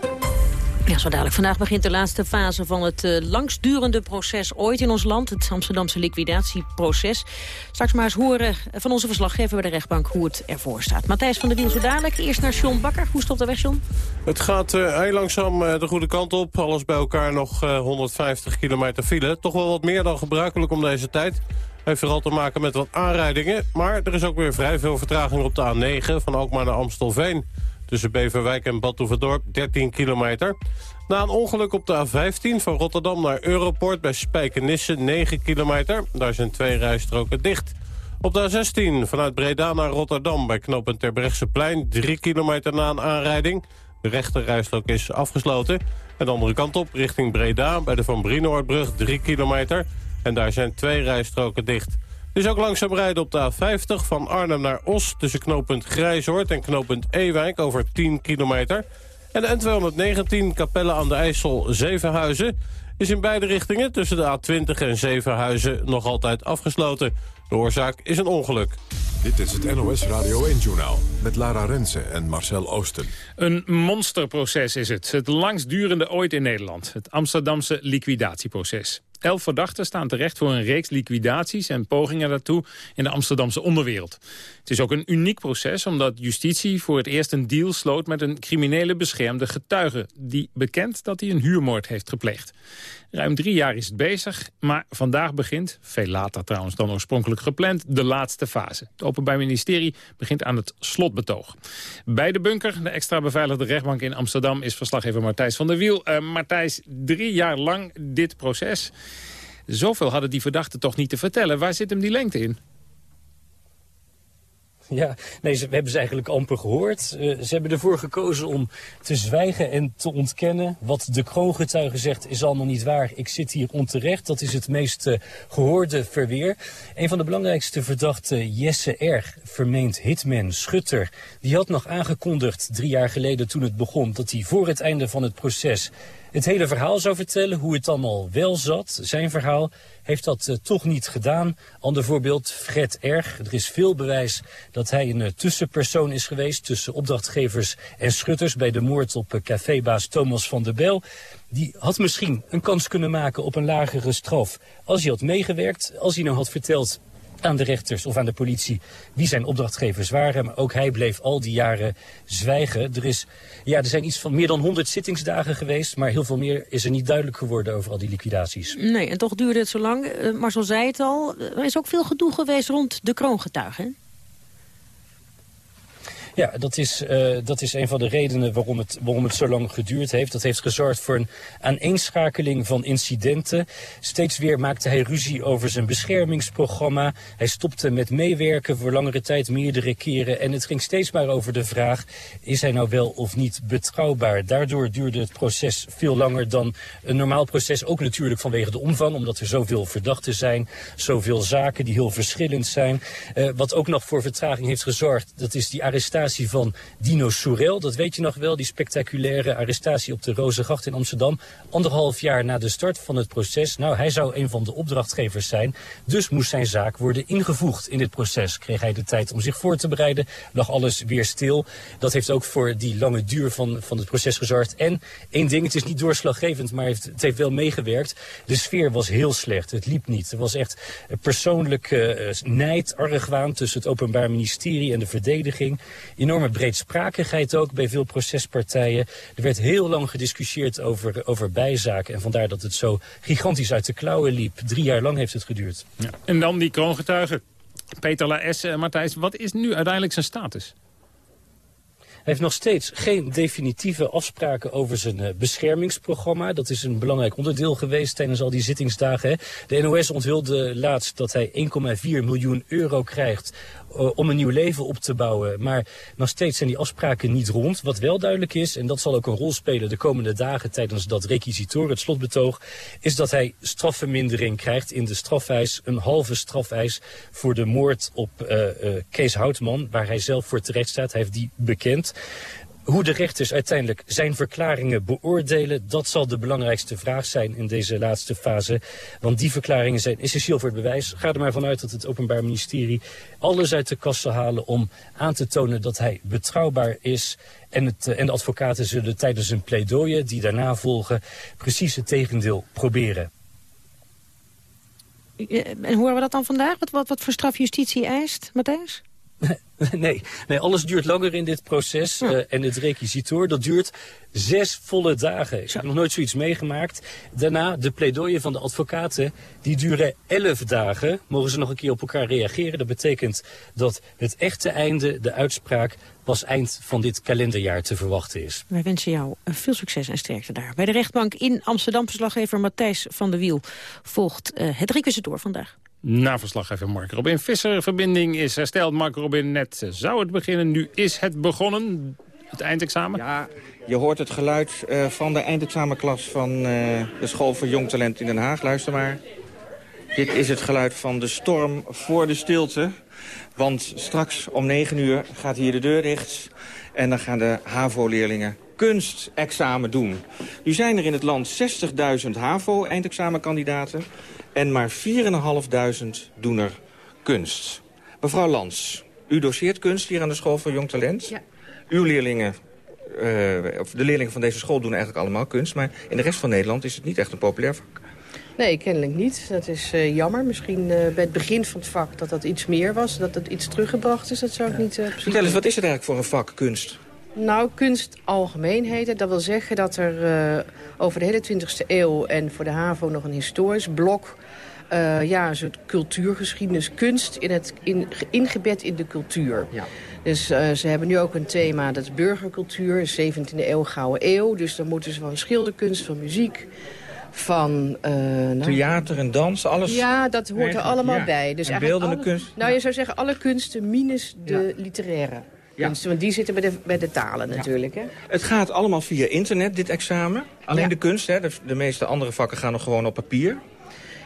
Ja, zo dadelijk. Vandaag begint de laatste fase van het uh, langstdurende proces ooit in ons land. Het Amsterdamse liquidatieproces. Straks maar eens horen van onze verslaggever bij de rechtbank hoe het ervoor staat. Matthijs van der Wiel zo dadelijk. Eerst naar John Bakker. Hoe stopt de weg, John? Het gaat uh, heel langzaam uh, de goede kant op. Alles bij elkaar nog 150 kilometer file. Toch wel wat meer dan gebruikelijk om deze tijd. Heeft vooral te maken met wat aanrijdingen. Maar er is ook weer vrij veel vertraging op de A9 van Alkmaar naar Amstelveen. Tussen Beverwijk en Badhoevedorp 13 kilometer. Na een ongeluk op de A15 van Rotterdam naar Europort bij Spijkenisse 9 kilometer. Daar zijn twee rijstroken dicht. Op de A16 vanuit Breda naar Rotterdam bij knooppunt Terbrechtseplein 3 kilometer na een aanrijding. De rechterrijstrook is afgesloten. En de andere kant op richting Breda bij de Van Brienoordbrug 3 kilometer. En daar zijn twee rijstroken dicht. Het is ook langzaam rijden op de A50 van Arnhem naar Os... tussen knooppunt Grijzoord en knooppunt Ewijk over 10 kilometer. En de N219 Capelle aan de IJssel Zevenhuizen... is in beide richtingen tussen de A20 en Zevenhuizen nog altijd afgesloten. De oorzaak is een ongeluk. Dit is het NOS Radio 1-journaal met Lara Rensen en Marcel Oosten. Een monsterproces is het. Het langstdurende ooit in Nederland. Het Amsterdamse liquidatieproces. Elf verdachten staan terecht voor een reeks liquidaties en pogingen daartoe in de Amsterdamse onderwereld. Het is ook een uniek proces omdat justitie voor het eerst een deal sloot met een criminele beschermde getuige die bekend dat hij een huurmoord heeft gepleegd. Ruim drie jaar is het bezig, maar vandaag begint, veel later trouwens dan oorspronkelijk gepland, de laatste fase. Het Openbaar Ministerie begint aan het slotbetoog. Bij de bunker, de extra beveiligde rechtbank in Amsterdam, is verslaggever Martijs van der Wiel. Uh, Martijs, drie jaar lang dit proces. Zoveel hadden die verdachten toch niet te vertellen. Waar zit hem die lengte in? Ja, nee, ze, we hebben ze eigenlijk amper gehoord. Uh, ze hebben ervoor gekozen om te zwijgen en te ontkennen. Wat de kroongetuige zegt is allemaal niet waar. Ik zit hier onterecht. Dat is het meest uh, gehoorde verweer. Een van de belangrijkste verdachten, Jesse Erg, vermeend hitman, schutter... die had nog aangekondigd drie jaar geleden toen het begon... dat hij voor het einde van het proces het hele verhaal zou vertellen, hoe het allemaal wel zat. Zijn verhaal heeft dat uh, toch niet gedaan. Ander voorbeeld, Fred Erg. Er is veel bewijs dat hij een uh, tussenpersoon is geweest... tussen opdrachtgevers en schutters bij de moord op uh, cafébaas Thomas van der Bel. Die had misschien een kans kunnen maken op een lagere straf... als hij had meegewerkt, als hij nou had verteld aan de rechters of aan de politie wie zijn opdrachtgevers waren. Maar ook hij bleef al die jaren zwijgen. Er, is, ja, er zijn iets van meer dan 100 zittingsdagen geweest... maar heel veel meer is er niet duidelijk geworden over al die liquidaties. Nee, en toch duurde het zo lang. Uh, Marcel zei het al, er is ook veel gedoe geweest rond de kroongetuigen. Ja, dat is, uh, dat is een van de redenen waarom het, waarom het zo lang geduurd heeft. Dat heeft gezorgd voor een aaneenschakeling van incidenten. Steeds weer maakte hij ruzie over zijn beschermingsprogramma. Hij stopte met meewerken voor langere tijd meerdere keren. En het ging steeds maar over de vraag, is hij nou wel of niet betrouwbaar? Daardoor duurde het proces veel langer dan een normaal proces. Ook natuurlijk vanwege de omvang, omdat er zoveel verdachten zijn. Zoveel zaken die heel verschillend zijn. Uh, wat ook nog voor vertraging heeft gezorgd, dat is die arrestatie van Dino Soerel. Dat weet je nog wel, die spectaculaire arrestatie op de Rozengracht in Amsterdam. Anderhalf jaar na de start van het proces. Nou, hij zou een van de opdrachtgevers zijn. Dus moest zijn zaak worden ingevoegd in dit proces. Kreeg hij de tijd om zich voor te bereiden. Lag alles weer stil. Dat heeft ook voor die lange duur van, van het proces gezorgd. En één ding, het is niet doorslaggevend, maar het heeft wel meegewerkt. De sfeer was heel slecht. Het liep niet. Er was echt persoonlijke uh, nijd, argwaan tussen het Openbaar Ministerie en de verdediging enorme breedsprakigheid ook bij veel procespartijen. Er werd heel lang gediscussieerd over, over bijzaken. En vandaar dat het zo gigantisch uit de klauwen liep. Drie jaar lang heeft het geduurd. Ja. En dan die kroongetuigen. Peter Laes, uh, Matthijs, wat is nu uiteindelijk zijn status? Hij heeft nog steeds geen definitieve afspraken over zijn uh, beschermingsprogramma. Dat is een belangrijk onderdeel geweest tijdens al die zittingsdagen. De NOS onthulde laatst dat hij 1,4 miljoen euro krijgt uh, om een nieuw leven op te bouwen. Maar nog steeds zijn die afspraken niet rond. Wat wel duidelijk is, en dat zal ook een rol spelen de komende dagen tijdens dat requisitoor, het slotbetoog, is dat hij strafvermindering krijgt in de strafeis, een halve strafeis voor de moord op uh, Kees Houtman, waar hij zelf voor terecht staat. Hij heeft die bekend. Hoe de rechters uiteindelijk zijn verklaringen beoordelen... dat zal de belangrijkste vraag zijn in deze laatste fase. Want die verklaringen zijn essentieel voor het bewijs. Ga er maar vanuit dat het Openbaar Ministerie alles uit de kast zal halen... om aan te tonen dat hij betrouwbaar is. En, het, en de advocaten zullen tijdens hun pleidooien die daarna volgen... precies het tegendeel proberen. En horen we dat dan vandaag? Wat, wat, voor straf justitie eist, Matthijs? Nee, nee, alles duurt langer in dit proces. Uh, en het requisitoor, dat duurt zes volle dagen. Ik heb nog nooit zoiets meegemaakt. Daarna, de pleidooien van de advocaten, die duren elf dagen. Mogen ze nog een keer op elkaar reageren. Dat betekent dat het echte einde, de uitspraak, pas eind van dit kalenderjaar te verwachten is. Wij wensen jou veel succes en sterkte daar. Bij de rechtbank in Amsterdam, verslaggever Matthijs van der Wiel, volgt uh, het requisitoor vandaag. Na verslaggever Mark Robin Visser. Verbinding is hersteld. Mark Robin, net zou het beginnen. Nu is het begonnen, het eindexamen. Ja, je hoort het geluid uh, van de eindexamenklas van uh, de School voor Jong Talent in Den Haag. Luister maar. Dit is het geluid van de storm voor de stilte. Want straks om 9 uur gaat hier de deur dicht. En dan gaan de HAVO-leerlingen kunstexamen doen. Nu zijn er in het land 60.000 HAVO-eindexamenkandidaten en maar 4.500 doen er kunst. Mevrouw Lans, u doseert kunst hier aan de School voor Jong Talent. Ja. Uw leerlingen, uh, of de leerlingen van deze school doen eigenlijk allemaal kunst... maar in de rest van Nederland is het niet echt een populair vak. Nee, kennelijk niet. Dat is uh, jammer. Misschien uh, bij het begin van het vak dat dat iets meer was. Dat het iets teruggebracht is, dat zou ik niet... Uh, Vertel eens, wat is het eigenlijk voor een vak, kunst? Nou, kunst algemeen heet het. Dat wil zeggen dat er uh, over de hele 20e eeuw en voor de HAVO nog een historisch blok... Uh, ja, een soort cultuurgeschiedenis, kunst in het, in, ingebed in de cultuur. Ja. Dus uh, ze hebben nu ook een thema, dat is burgercultuur, 17e eeuw, gouden eeuw. Dus dan moeten ze van schilderkunst, van muziek, van... Uh, nou, Theater en dans, alles? Ja, dat hoort er allemaal ja. bij. Dus en beeldende alle, kunst? Nou, je zou zeggen alle kunsten minus de ja. literaire. Ja. Kunsten, want die zitten bij de, bij de talen natuurlijk. Hè? Het gaat allemaal via internet, dit examen. Alleen de kunst, hè? De, de meeste andere vakken gaan nog gewoon op papier.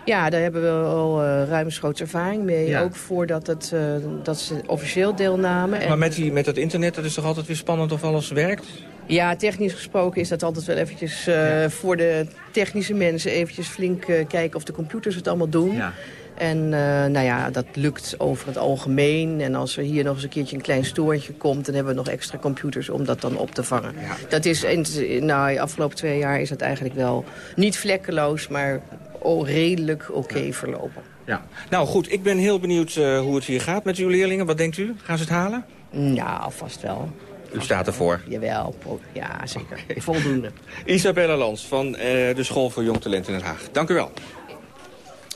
Ja, daar hebben we al uh, ruimschoots ervaring mee. Ja. Ook voordat het, uh, dat ze officieel deelnamen. Maar met, die, met dat internet, dat is toch altijd weer spannend of alles werkt? Ja, technisch gesproken is dat altijd wel eventjes uh, ja. voor de technische mensen... eventjes flink kijken of de computers het allemaal doen. Ja. En uh, nou ja, dat lukt over het algemeen. En als er hier nog eens een keertje een klein stoortje komt... dan hebben we nog extra computers om dat dan op te vangen. Ja. Dat is, in, nou, de afgelopen twee jaar is dat eigenlijk wel niet vlekkeloos... maar oh, redelijk oké okay ja. verlopen. Ja. Nou goed, ik ben heel benieuwd uh, hoe het hier gaat met uw leerlingen. Wat denkt u? Gaan ze het halen? Ja, vast wel. U staat ervoor? Jawel, ja zeker. Okay. Voldoende. Isabella Lans van uh, de School voor Jong Talent in Den Haag. Dank u wel.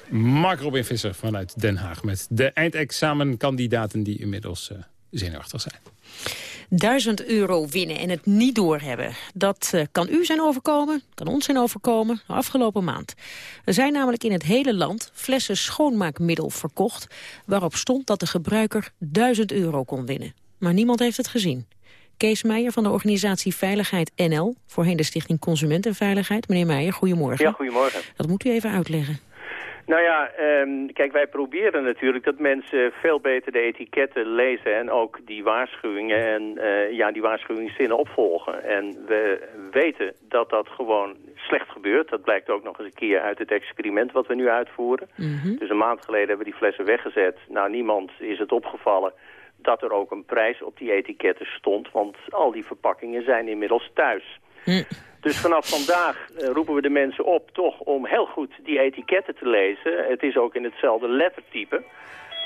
Mark Robin Visser vanuit Den Haag met de eindexamenkandidaten die inmiddels uh, zenuwachtig zijn. Duizend euro winnen en het niet doorhebben. Dat uh, kan u zijn overkomen, kan ons zijn overkomen afgelopen maand. Er zijn namelijk in het hele land flessen schoonmaakmiddel verkocht... waarop stond dat de gebruiker 1000 euro kon winnen. Maar niemand heeft het gezien. Kees Meijer van de organisatie Veiligheid NL, voorheen de Stichting Consumentenveiligheid. Meneer Meijer, goedemorgen. Ja, goedemorgen. Dat moet u even uitleggen. Nou ja, um, kijk, wij proberen natuurlijk dat mensen veel beter de etiketten lezen en ook die waarschuwingen en uh, ja, die waarschuwingszinnen opvolgen. En we weten dat dat gewoon slecht gebeurt. Dat blijkt ook nog eens een keer uit het experiment wat we nu uitvoeren. Mhm. Mm -hmm. Dus een maand geleden hebben we die flessen weggezet. Nou, niemand is het opgevallen dat er ook een prijs op die etiketten stond, want al die verpakkingen zijn inmiddels thuis. Mm. Dus vanaf vandaag uh, roepen we de mensen op toch om heel goed die etiketten te lezen. Het is ook in hetzelfde lettertype.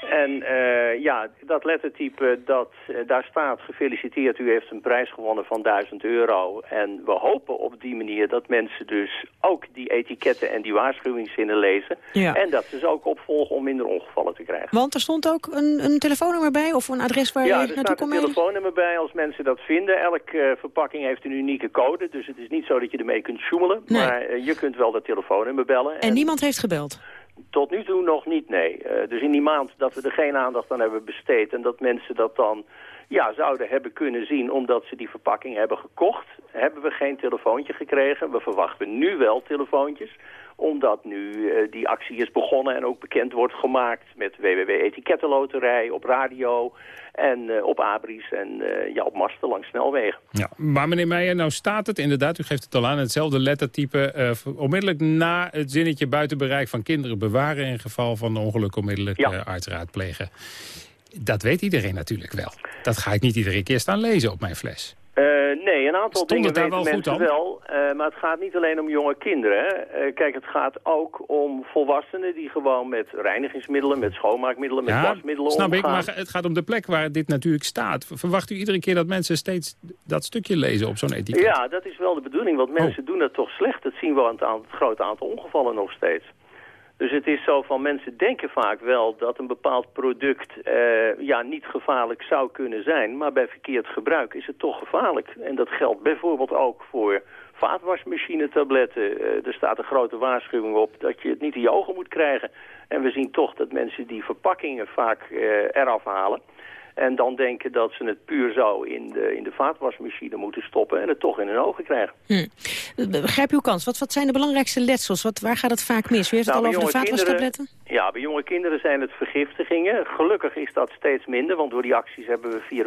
En eh, ja, dat lettertype, dat, eh, daar staat gefeliciteerd, u heeft een prijs gewonnen van 1000 euro. En we hopen op die manier dat mensen dus ook die etiketten en die waarschuwingszinnen lezen. Ja. En dat ze ze ook opvolgen om minder ongevallen te krijgen. Want er stond ook een, een telefoonnummer bij of een adres waar ja, je er naartoe staat kon een mailen? telefoonnummer bij als mensen dat vinden. Elke verpakking heeft een unieke code, dus het is niet zo dat je ermee kunt sjoemelen. Nee. Maar eh, je kunt wel dat telefoonnummer bellen. En niemand heeft gebeld? Tot nu toe nog niet, nee. Eh, dus in die maand dat we er geen aandacht aan hebben besteed... en dat mensen dat dan ja, zouden hebben kunnen zien omdat ze die verpakking hebben gekocht... hebben we geen telefoontje gekregen. We verwachten nu wel telefoontjes omdat nu eh, die actie is begonnen en ook bekend wordt gemaakt met WWW Etikettenloterij op radio en eh, op abris en eh, ja, op masten langs snelwegen. Ja, maar meneer Meijer, nou staat het inderdaad, u geeft het al aan, hetzelfde lettertype... onmiddellijk na het zinnetje buiten bereik van kinderen bewaren... in geval van ongeluk onmiddellijk Ja. uiteraard plegen. Dat weet iedereen natuurlijk wel. Dat ga ik niet iedere keer staan lezen op mijn fles. Eh, nee, een aantal Stond dingen weten wel mensen wel. eh, maar het gaat niet alleen om jonge kinderen. Eh, kijk, het gaat ook om volwassenen die gewoon met reinigingsmiddelen, met schoonmaakmiddelen, met wasmiddelen snap ik, maar het gaat om de plek waar dit natuurlijk staat. Verwacht u iedere keer dat mensen steeds dat stukje lezen op zo'n etiket? Ja, dat is wel de bedoeling, want mensen doen het toch slecht. Dat zien we aan het, aan het grote aantal ongevallen nog steeds. Dus het is zo van mensen denken vaak wel dat een bepaald product eh, ja, niet gevaarlijk zou kunnen zijn. Maar bij verkeerd gebruik is het toch gevaarlijk. En dat geldt bijvoorbeeld ook voor vaatwasmachine-tabletten. Eh, er staat een grote waarschuwing op dat je het niet in je ogen moet krijgen. En we zien toch dat mensen die verpakkingen vaak eh, eraf halen. En dan denken dat ze het puur zo in de, in de vaatwasmachine moeten stoppen en het toch in hun ogen krijgen. Hm. Begrijp uw kans. Wat, wat zijn de belangrijkste letsels? Wat, waar gaat het vaak mis? U heeft het Nou, al over de vaatwastabletten? Ja, bij jonge kinderen zijn het vergiftigingen. Gelukkig is dat steeds minder, want door die acties hebben we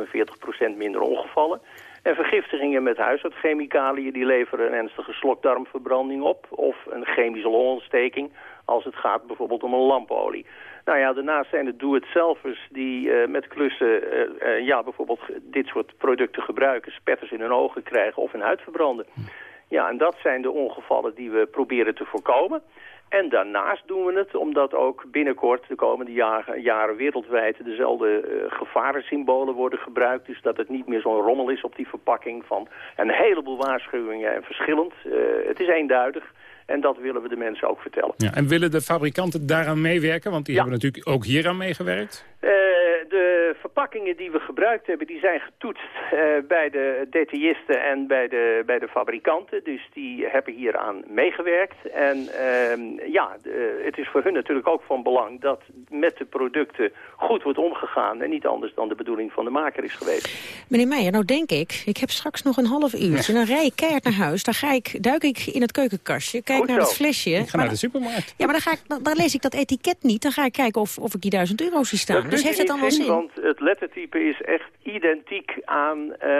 44% minder ongevallen. En vergiftigingen met huisartschemicaliën die leveren een ernstige slokdarmverbranding op. Of een chemische longontsteking als het gaat bijvoorbeeld om een lampolie. Nou ja, daarnaast zijn het doe-het-zelfers die eh, met klussen eh, eh, ja, bijvoorbeeld dit soort producten gebruiken. Spetters in hun ogen krijgen of hun huid verbranden. Ja, en dat zijn de ongevallen die we proberen te voorkomen. En daarnaast doen we het omdat ook binnenkort de komende jaren, jaren wereldwijd dezelfde eh, gevarensymbolen worden gebruikt. Dus dat het niet meer zo'n rommel is op die verpakking van een heleboel waarschuwingen en verschillend. Het is eenduidig en dat willen we de mensen ook vertellen. Ja, en willen de fabrikanten daaraan meewerken? Want die hebben natuurlijk ook hier aan meegewerkt. Eh, de verpakkingen die we gebruikt hebben, die zijn getoetst eh, bij de detailisten en bij de, bij de fabrikanten. Dus die hebben hieraan meegewerkt. En ehm, ja, het is voor hun natuurlijk ook van belang dat met de producten goed wordt omgegaan. En niet anders dan de bedoeling van de maker is geweest. Meneer Meijer, nou denk ik, ik heb straks nog een half uurtje. Dan rij ik keihard naar huis. Dan ga ik, duik ik in het keukenkastje, kijk naar het flesje. Ik ga maar naar de supermarkt. Ja, maar dan, ga ik, dan, dan lees ik dat etiket niet. Dan ga ik kijken of, of ik die duizend euro zie staan. Dus heeft het dan wel zin? Want het lettertype is echt identiek aan eh,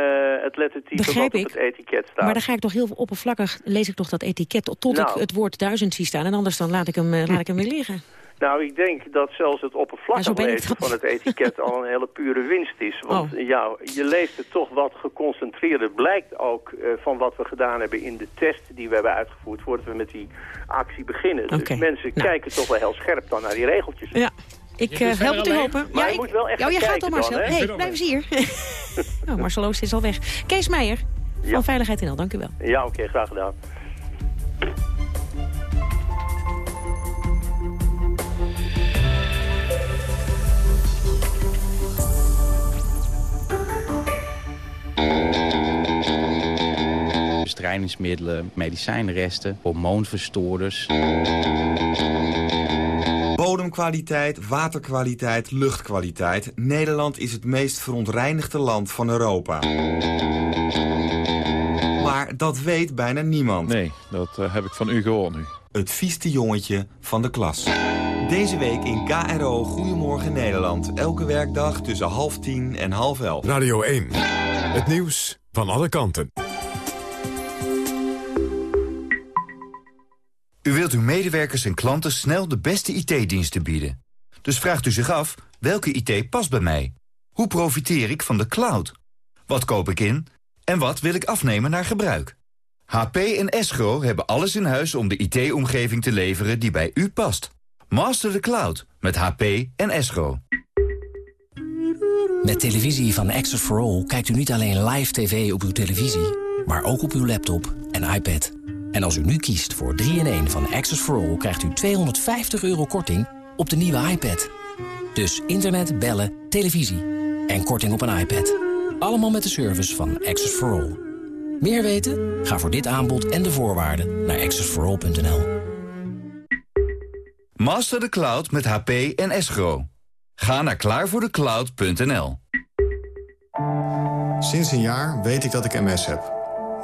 het lettertype Begrijp wat op ik. het etiket staat. Maar dan ga ik toch heel oppervlakkig, lees ik toch dat etiket... tot, Nou. ik het woord duizend zie staan. En anders dan laat ik hem, eh, laat ik hem weer liggen. Nou, ik denk dat zelfs het oppervlakkig lezen van het etiket al een hele pure winst is. Want Oh. ja, je leest het toch wat geconcentreerder. Blijkt ook eh, van wat we gedaan hebben in de test die we hebben uitgevoerd... voordat we met die actie beginnen. Dus mensen Nou. kijken toch wel heel scherp dan naar die regeltjes. Ja. Ik eh, help het u alleen, open. maar ja, je ik, moet wel echt ja, je gaan gaat al, Marcel. dan, hè? hey, blijf eens hier. oh, Marcel Oost is al weg. Kees Meijer van Veiligheid NL, dank u wel. Ja, oké, graag gedaan. Bestrijdingsmiddelen, medicijnresten, hormoonverstoorders. Bodemkwaliteit, waterkwaliteit, luchtkwaliteit. Nederland is het meest verontreinigde land van Europa. Maar dat weet bijna niemand. Nee, dat eh, heb ik van u gehoord nu. Het vieste jongetje van de klas. Deze week in KRO Goedemorgen Nederland. Elke werkdag tussen half tien en half elf. Radio 1. Het nieuws van alle kanten. U wilt uw medewerkers en klanten snel de beste IT-diensten bieden. Dus vraagt u zich af, welke IT past bij mij? Hoe profiteer ik van de cloud? Wat koop ik in? En wat wil ik afnemen naar gebruik? HP en Escro hebben alles in huis om de IT-omgeving te leveren die bij u past. Master the cloud met HP en Escro. Met televisie van Access for All kijkt u niet alleen live tv op uw televisie... maar ook op uw laptop en iPad. En als u nu kiest voor 3-in-1 van Access for All... krijgt u 250 euro korting op de nieuwe iPad. Dus internet, bellen, televisie en korting op een iPad. Allemaal met de service van Access for All. Meer weten? Ga voor dit aanbod en de voorwaarden naar accessforall.nl. Master the cloud met HP en Escro. Ga naar klaarvoordecloud.nl. Sinds een jaar weet ik dat ik MS heb.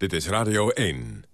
Dit is Radio 1.